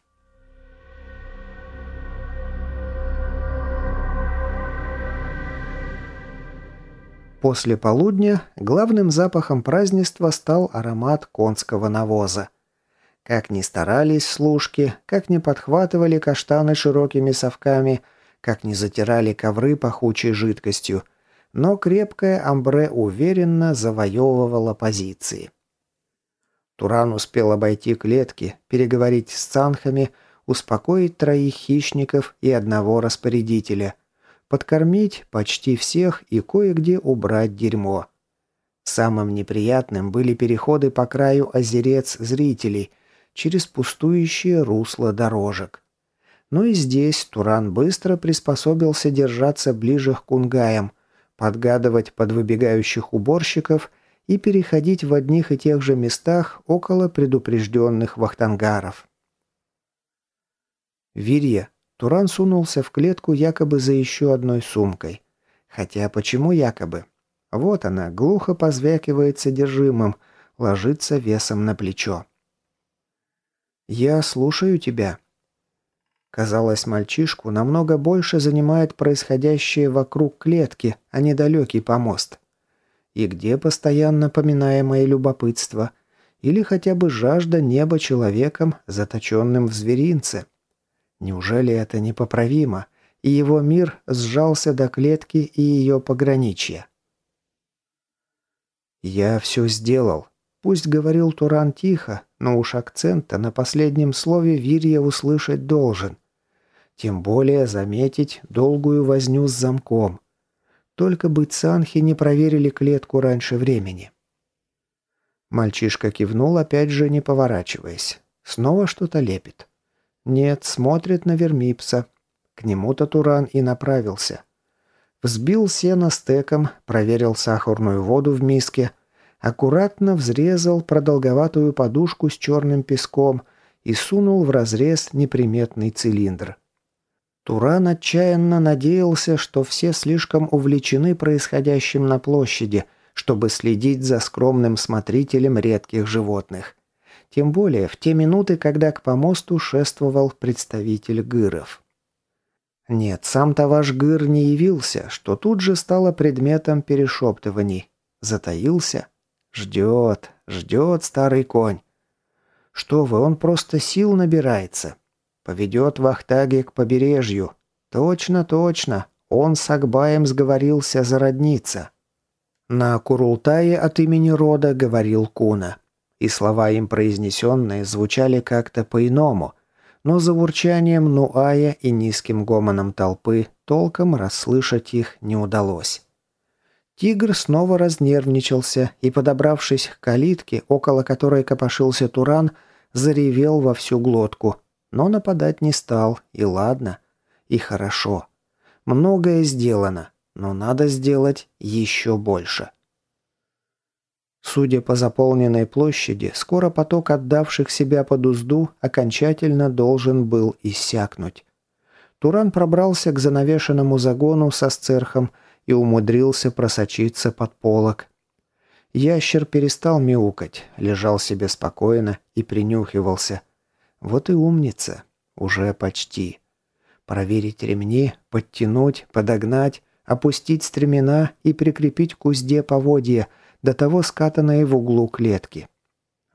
Speaker 1: После полудня главным запахом празднества стал аромат конского навоза. Как ни старались служки, как ни подхватывали каштаны широкими совками, как ни затирали ковры пахучей жидкостью, но крепкое амбре уверенно завоевывало позиции. Туран успел обойти клетки, переговорить с цанхами, успокоить троих хищников и одного распорядителя – подкормить почти всех и кое-где убрать дерьмо. Самым неприятным были переходы по краю озерец зрителей через пустующие русла дорожек. Но и здесь Туран быстро приспособился держаться ближе к кунгаям, подгадывать под выбегающих уборщиков и переходить в одних и тех же местах около предупрежденных вахтангаров. Вирья Туран сунулся в клетку якобы за еще одной сумкой. Хотя почему якобы? Вот она, глухо позвякивает содержимым, ложится весом на плечо. «Я слушаю тебя». Казалось, мальчишку намного больше занимает происходящее вокруг клетки, а не далекий помост. И где постоянно поминаемое любопытство? Или хотя бы жажда неба человеком, заточенным в зверинце? Неужели это непоправимо, и его мир сжался до клетки и ее пограничья? «Я все сделал», Пусть говорил Туран тихо, но уж акцента на последнем слове Вирья услышать должен. Тем более заметить долгую возню с замком. Только бы цанхи не проверили клетку раньше времени. Мальчишка кивнул, опять же не поворачиваясь. Снова что-то лепит. Нет, смотрит на Вермипса. К нему-то Туран и направился. Взбил сено стеком, проверил сахарную воду в миске, аккуратно взрезал продолговатую подушку с черным песком и сунул в разрез неприметный цилиндр. Туран отчаянно надеялся, что все слишком увлечены происходящим на площади, чтобы следить за скромным смотрителем редких животных. Тем более в те минуты, когда к помосту шествовал представитель гыров. Нет, сам-то ваш гыр не явился, что тут же стало предметом перешептываний. Затаился? Ждет, ждет старый конь. Что вы, он просто сил набирается. Поведет Вахтаги к побережью. Точно, точно. Он с Акбаем сговорился зародниться. На Курултае от имени рода говорил Куна и слова им произнесенные звучали как-то по-иному, но за урчанием Нуая и низким гомоном толпы толком расслышать их не удалось. Тигр снова разнервничался и, подобравшись к калитке, около которой копошился Туран, заревел во всю глотку, но нападать не стал, и ладно, и хорошо. Многое сделано, но надо сделать еще больше. Судя по заполненной площади, скоро поток отдавших себя под узду окончательно должен был иссякнуть. Туран пробрался к занавешенному загону со сцерхом и умудрился просочиться под полок. Ящер перестал мяукать, лежал себе спокойно и принюхивался. Вот и умница. Уже почти. Проверить ремни, подтянуть, подогнать, опустить стремена и прикрепить к узде поводья, до того скатанные в углу клетки.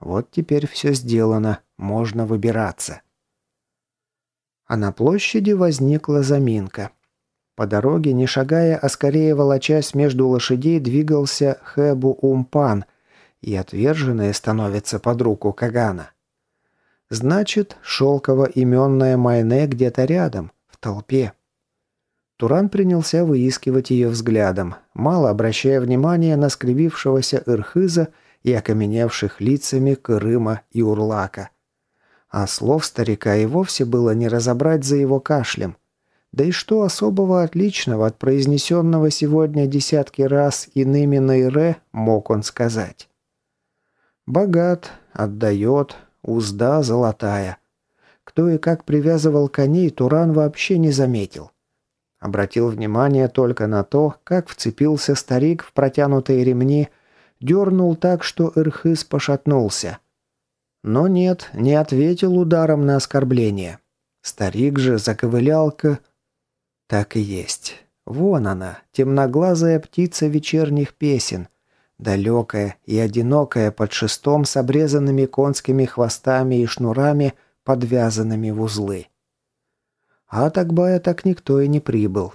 Speaker 1: Вот теперь все сделано, можно выбираться. А на площади возникла заминка. По дороге, не шагая, а скорее волочась между лошадей, двигался Хэбу Умпан, и отверженные становятся под руку Кагана. Значит, шелково-именная Майне где-то рядом, в толпе. Туран принялся выискивать ее взглядом, мало обращая внимания на скривившегося Ирхыза и окаменевших лицами Крыма и Урлака. А слов старика и вовсе было не разобрать за его кашлем. Да и что особого отличного от произнесенного сегодня десятки раз иными Нейре мог он сказать? Богат, отдает, узда золотая. Кто и как привязывал коней, Туран вообще не заметил. Обратил внимание только на то, как вцепился старик в протянутые ремни, дернул так, что Ирхыз пошатнулся. Но нет, не ответил ударом на оскорбление. Старик же заковылял к... Так и есть. Вон она, темноглазая птица вечерних песен, далекая и одинокая под шестом с обрезанными конскими хвостами и шнурами, подвязанными в узлы. А от Акбая так никто и не прибыл.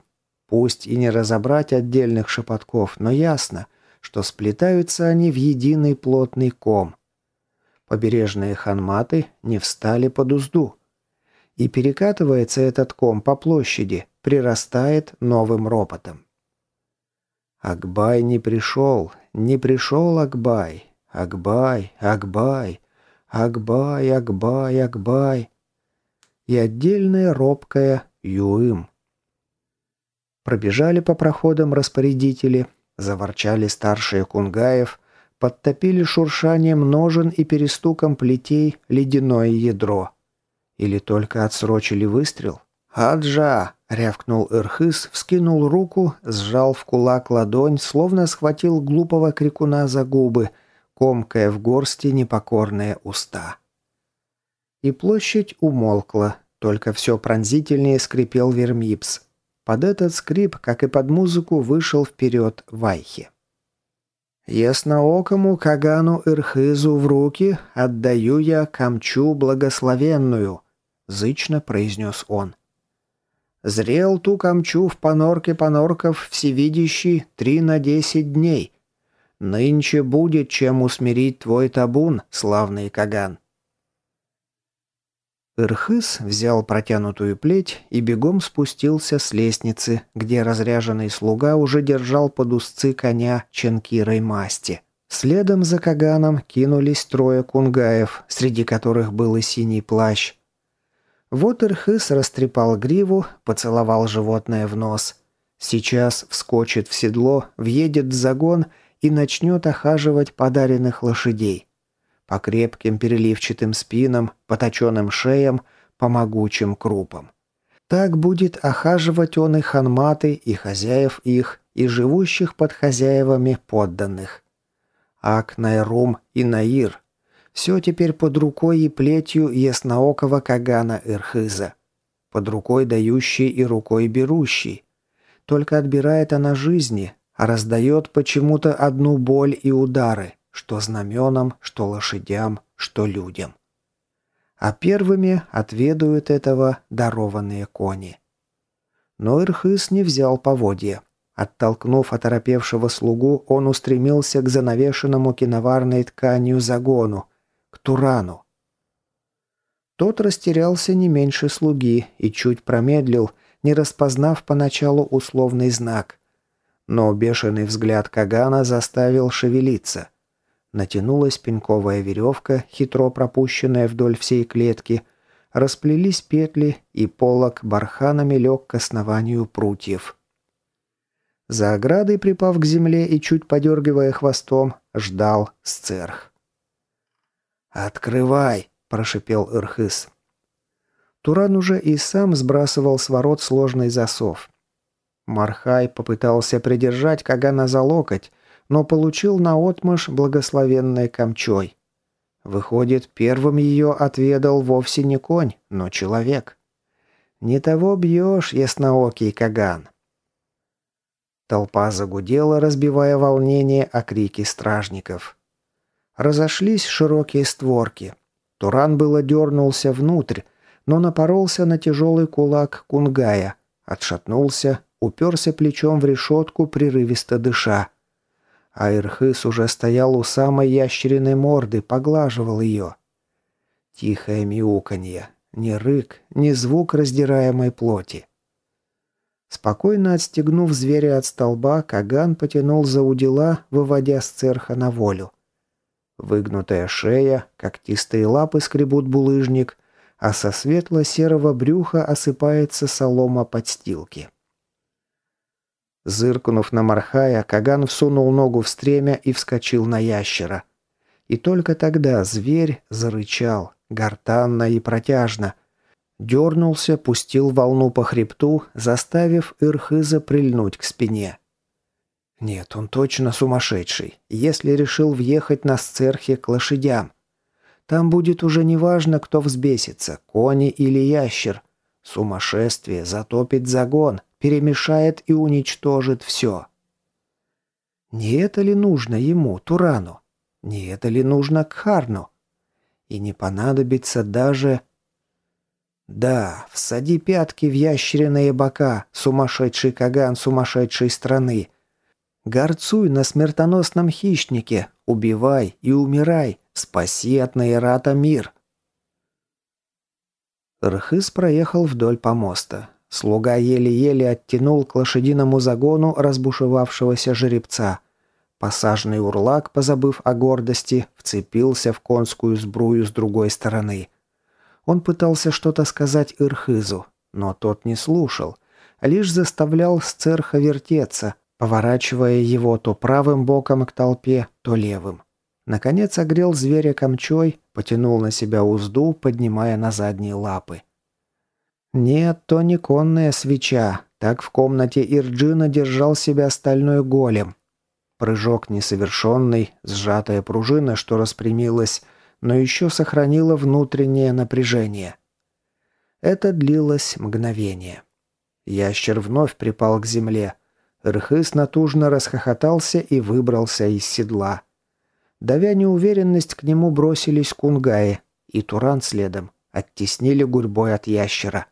Speaker 1: Пусть и не разобрать отдельных шепотков, но ясно, что сплетаются они в единый плотный ком. Побережные ханматы не встали под узду. И перекатывается этот ком по площади, прирастает новым ропотом. Акбай не пришел, не пришел Акбай. Акбай, Акбай, Акбай, Акбай, Акбай и отдельная робкая «Юым». Пробежали по проходам распорядители, заворчали старшие кунгаев, подтопили шуршанием ножен и перестуком плетей ледяное ядро. Или только отсрочили выстрел? «Аджа!» — рявкнул Ирхыс, вскинул руку, сжал в кулак ладонь, словно схватил глупого крикуна за губы, комкая в горсти непокорные уста. И площадь умолкла, только все пронзительнее скрипел вермипс. Под этот скрип, как и под музыку, вышел вперед Вайхи. «Ясноокому Кагану Ирхызу в руки отдаю я камчу благословенную», — зычно произнес он. «Зрел ту камчу в понорке понорков всевидящий три на десять дней. Нынче будет чем усмирить твой табун, славный Каган». Ирхыс взял протянутую плеть и бегом спустился с лестницы, где разряженный слуга уже держал под узцы коня ченкирой масти. Следом за Каганом кинулись трое кунгаев, среди которых был и синий плащ. Вот Ирхыс растрепал гриву, поцеловал животное в нос. Сейчас вскочит в седло, въедет в загон и начнет охаживать подаренных лошадей по крепким переливчатым спинам, по точенным шеям, по могучим крупам. Так будет охаживать он и ханматы, и хозяев их, и живущих под хозяевами подданных. Ак, Найрум и Наир. Все теперь под рукой и плетью ясноокого Кагана Ирхыза. Под рукой дающий и рукой берущий. Только отбирает она жизни, а раздает почему-то одну боль и удары что знаменам, что лошадям, что людям. А первыми отведают этого дарованные кони. Но Ирхыс не взял поводья. Оттолкнув оторопевшего слугу, он устремился к занавешенному киноварной тканью загону, к Турану. Тот растерялся не меньше слуги и чуть промедлил, не распознав поначалу условный знак. Но бешеный взгляд Кагана заставил шевелиться – Натянулась пеньковая веревка, хитро пропущенная вдоль всей клетки. Расплелись петли, и полок барханами лег к основанию прутьев. За оградой, припав к земле и чуть подергивая хвостом, ждал сцерх. «Открывай!» – прошипел Ирхыс. Туран уже и сам сбрасывал с ворот сложный засов. Мархай попытался придержать Кагана за локоть, но получил наотмашь благословенной камчой. Выходит, первым ее отведал вовсе не конь, но человек. Не того бьешь, ясноокий Каган. Толпа загудела, разбивая волнение о крики стражников. Разошлись широкие створки. Туран было дернулся внутрь, но напоролся на тяжелый кулак Кунгая, отшатнулся, уперся плечом в решетку, прерывисто дыша. А Ирхыс уже стоял у самой ящериной морды, поглаживал ее. Тихое мяуканье, ни рык, ни звук раздираемой плоти. Спокойно отстегнув зверя от столба, Каган потянул за удила, выводя с церха на волю. Выгнутая шея, когтистые лапы скребут булыжник, а со светло-серого брюха осыпается солома подстилки. Зыркнув на Мархая, Каган всунул ногу в стремя и вскочил на ящера. И только тогда зверь зарычал, гортанно и протяжно – Дернулся, пустил волну по хребту, заставив Ирхыза прильнуть к спине. Нет, он точно сумасшедший, если решил въехать на сцерхе к лошадям. Там будет уже неважно, кто взбесится, кони или ящер. Сумасшествие затопит загон, перемешает и уничтожит все. Не это ли нужно ему, Турану? Не это ли нужно Кхарну? И не понадобится даже да, всади пятки в ящериные бока, сумасшедший Каган сумасшедшей страны. Горцуй на смертоносном хищнике, убивай и умирай, спаси от Наирата мир. Рхыс проехал вдоль помоста. Слуга еле-еле оттянул к лошадиному загону разбушевавшегося жеребца. Посаженный урлак, позабыв о гордости, вцепился в конскую сбрую с другой стороны – он пытался что-то сказать Ирхызу, но тот не слушал, лишь заставлял сцерха вертеться, поворачивая его то правым боком к толпе, то левым. Наконец огрел зверя камчой, потянул на себя узду, поднимая на задние лапы. Нет, то не конная свеча. Так в комнате Ирджина держал себя стальной голем. Прыжок несовершенный, сжатая пружина, что распрямилась, но еще сохранила внутреннее напряжение. Это длилось мгновение. Ящер вновь припал к земле. Рхыс натужно расхохотался и выбрался из седла. Давя неуверенность, к нему бросились кунгаи, и Туран следом оттеснили гурьбой от ящера.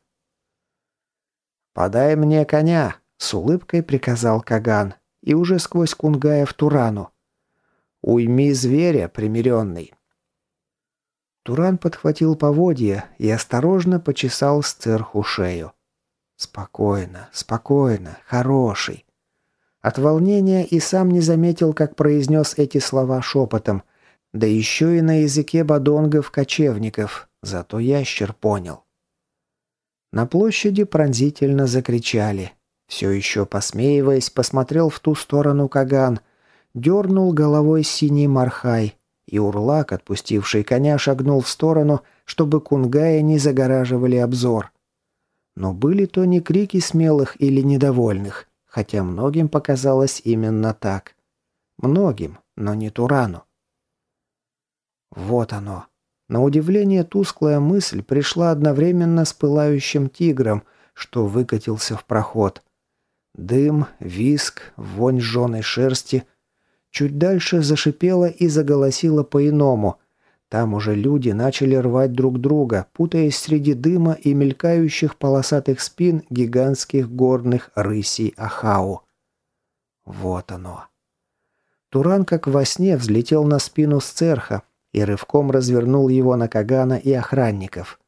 Speaker 1: «Подай мне коня!» — с улыбкой приказал Каган, и уже сквозь кунгая в Турану. «Уйми зверя, примиренный, Туран подхватил поводья и осторожно почесал сцерху шею. «Спокойно, спокойно, хороший». От волнения и сам не заметил, как произнес эти слова шепотом, да еще и на языке бадонгов-кочевников, зато ящер понял. На площади пронзительно закричали. Все еще посмеиваясь, посмотрел в ту сторону Каган, дернул головой синий мархай, и урлак, отпустивший коня, шагнул в сторону, чтобы кунгая не загораживали обзор. Но были то не крики смелых или недовольных, хотя многим показалось именно так. Многим, но не Турану. Вот оно. На удивление тусклая мысль пришла одновременно с пылающим тигром, что выкатился в проход. Дым, виск, вонь жженой шерсти — Чуть дальше зашипела и заголосила по-иному. Там уже люди начали рвать друг друга, путаясь среди дыма и мелькающих полосатых спин гигантских горных рысей Ахау. Вот оно. Туран, как во сне, взлетел на спину сцерха и рывком развернул его на Кагана и охранников.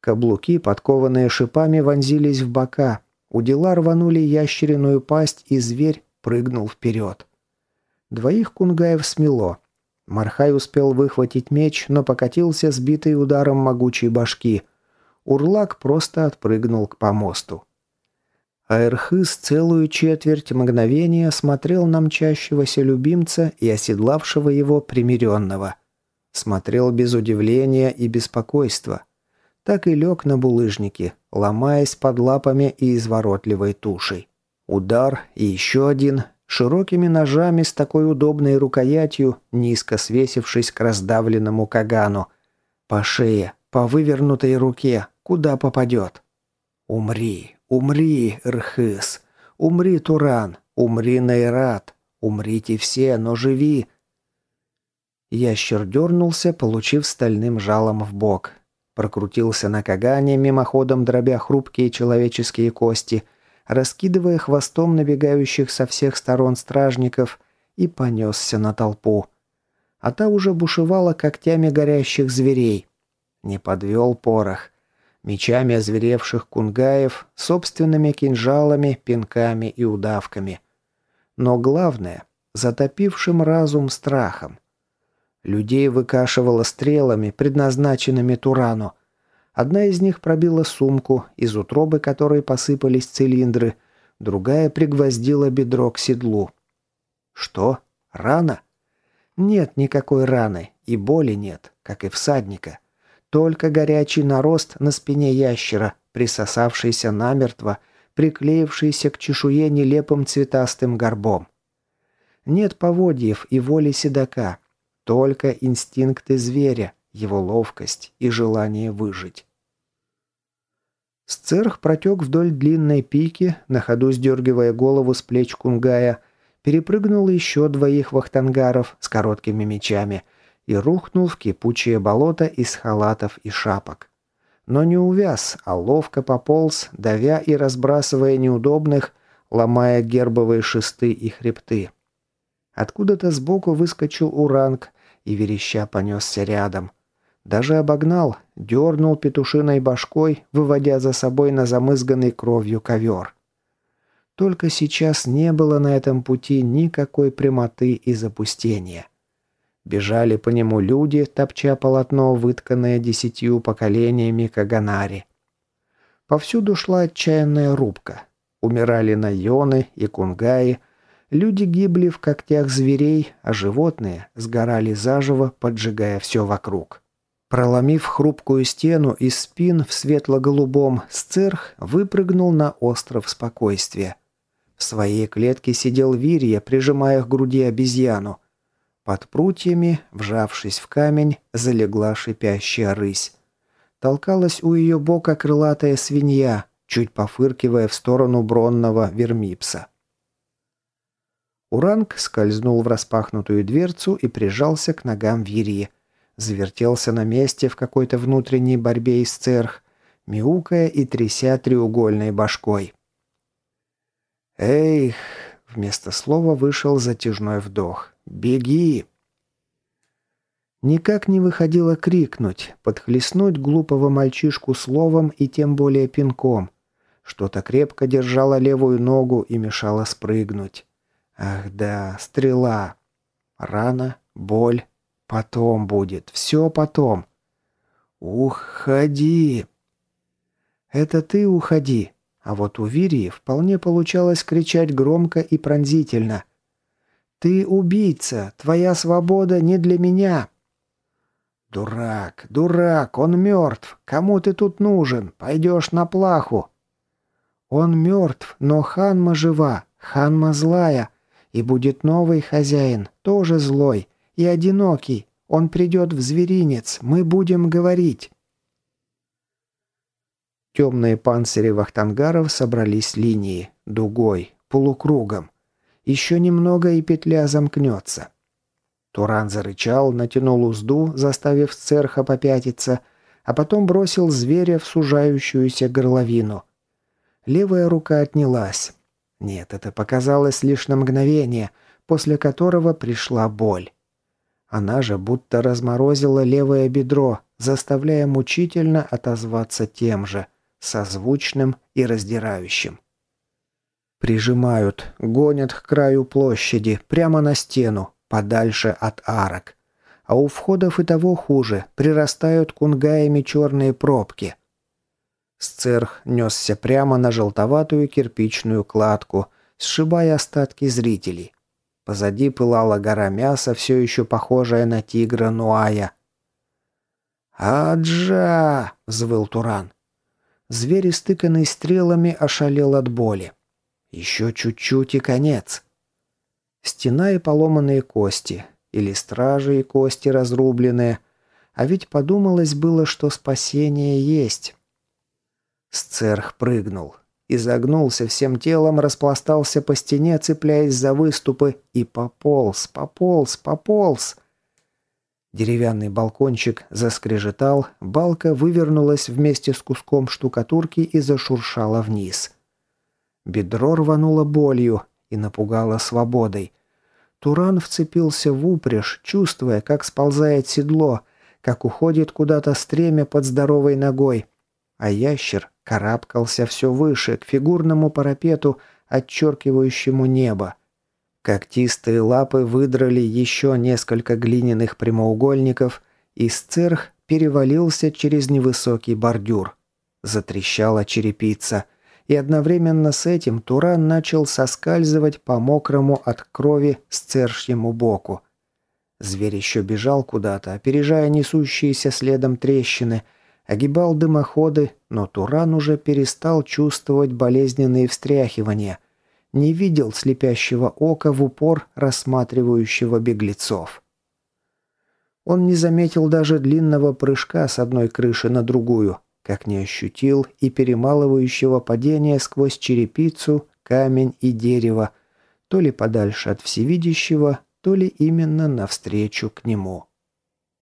Speaker 1: Каблуки, подкованные шипами, вонзились в бока. У дела рванули ящериную пасть, и зверь прыгнул вперед. Двоих кунгаев смело. Мархай успел выхватить меч, но покатился сбитый ударом могучей башки. Урлак просто отпрыгнул к помосту. Аэрхыс целую четверть мгновения смотрел на мчащегося любимца и оседлавшего его примиренного. Смотрел без удивления и беспокойства. Так и лег на булыжнике, ломаясь под лапами и изворотливой тушей. Удар и еще один, широкими ножами с такой удобной рукоятью, низко свесившись к раздавленному кагану. По шее, по вывернутой руке, куда попадет. «Умри, умри, Рхыс! Умри, Туран! Умри, Найрат! Умрите все, но живи!» Ящер дернулся, получив стальным жалом в бок. Прокрутился на кагане, мимоходом дробя хрупкие человеческие кости, раскидывая хвостом набегающих со всех сторон стражников и понесся на толпу. А та уже бушевала когтями горящих зверей. Не подвел порох. Мечами озверевших кунгаев, собственными кинжалами, пинками и удавками. Но главное, затопившим разум страхом. Людей выкашивало стрелами, предназначенными Турану. Одна из них пробила сумку, из утробы которой посыпались цилиндры, другая пригвоздила бедро к седлу. Что? Рана? Нет никакой раны, и боли нет, как и всадника. Только горячий нарост на спине ящера, присосавшийся намертво, приклеившийся к чешуе нелепым цветастым горбом. Нет поводьев и воли седока, только инстинкты зверя, его ловкость и желание выжить. Сцерх протек вдоль длинной пики, на ходу сдергивая голову с плеч кунгая, перепрыгнул еще двоих вахтангаров с короткими мечами и рухнул в кипучее болото из халатов и шапок. Но не увяз, а ловко пополз, давя и разбрасывая неудобных, ломая гербовые шесты и хребты. Откуда-то сбоку выскочил уранг, и вереща понесся рядом. Даже обогнал, дернул петушиной башкой, выводя за собой на замызганный кровью ковер. Только сейчас не было на этом пути никакой прямоты и запустения. Бежали по нему люди, топча полотно, вытканное десятью поколениями Каганари. Повсюду шла отчаянная рубка. Умирали найоны и кунгаи, Люди гибли в когтях зверей, а животные сгорали заживо, поджигая все вокруг. Проломив хрупкую стену из спин в светло-голубом, Сцерх выпрыгнул на остров спокойствия. В своей клетке сидел Вирья, прижимая к груди обезьяну. Под прутьями, вжавшись в камень, залегла шипящая рысь. Толкалась у ее бока крылатая свинья, чуть пофыркивая в сторону бронного вермипса. Уранг скользнул в распахнутую дверцу и прижался к ногам Вирии. Завертелся на месте в какой-то внутренней борьбе из церх, мяукая и тряся треугольной башкой. «Эх!» — вместо слова вышел затяжной вдох. «Беги!» Никак не выходило крикнуть, подхлестнуть глупого мальчишку словом и тем более пинком. Что-то крепко держало левую ногу и мешало спрыгнуть. Ах да, стрела. Рана, боль. Потом будет. Все потом. Уходи. Это ты уходи. А вот у Вирии вполне получалось кричать громко и пронзительно. «Ты убийца! Твоя свобода не для меня!» «Дурак! Дурак! Он мертв! Кому ты тут нужен? Пойдешь на плаху!» «Он мертв, но Ханма жива! Ханма злая! И будет новый хозяин, тоже злой и одинокий. Он придет в зверинец, мы будем говорить». Темные панцири вахтангаров собрались линии, дугой, полукругом. Еще немного и петля замкнется. Туран зарычал, натянул узду, заставив церха попятиться, а потом бросил зверя в сужающуюся горловину. Левая рука отнялась. Нет, это показалось лишь на мгновение, после которого пришла боль. Она же будто разморозила левое бедро, заставляя мучительно отозваться тем же, созвучным и раздирающим. Прижимают, гонят к краю площади, прямо на стену, подальше от арок. А у входов и того хуже, прирастают кунгаями черные пробки – Сцерх несся прямо на желтоватую кирпичную кладку, сшибая остатки зрителей. Позади пылала гора мяса, все еще похожая на тигра Нуая. «Аджа!» — взвыл Туран. Зверь, истыканный стрелами, ошалел от боли. Еще чуть-чуть и конец. Стена и поломанные кости. Или стражи и кости разрубленные. А ведь подумалось было, что спасение есть. Сцерх прыгнул. Изогнулся всем телом, распластался по стене, цепляясь за выступы, и пополз, пополз, пополз. Деревянный балкончик заскрежетал, балка вывернулась вместе с куском штукатурки и зашуршала вниз. Бедро рвануло болью и напугало свободой. Туран вцепился в упряжь, чувствуя, как сползает седло, как уходит куда-то стремя под здоровой ногой. А ящер карабкался все выше, к фигурному парапету, отчеркивающему небо. Когтистые лапы выдрали еще несколько глиняных прямоугольников, и сцерх перевалился через невысокий бордюр. Затрещала черепица, и одновременно с этим Туран начал соскальзывать по мокрому от крови сцершьему боку. Зверь еще бежал куда-то, опережая несущиеся следом трещины – огибал дымоходы, но Туран уже перестал чувствовать болезненные встряхивания, не видел слепящего ока в упор рассматривающего беглецов. Он не заметил даже длинного прыжка с одной крыши на другую, как не ощутил и перемалывающего падения сквозь черепицу, камень и дерево, то ли подальше от всевидящего, то ли именно навстречу к нему.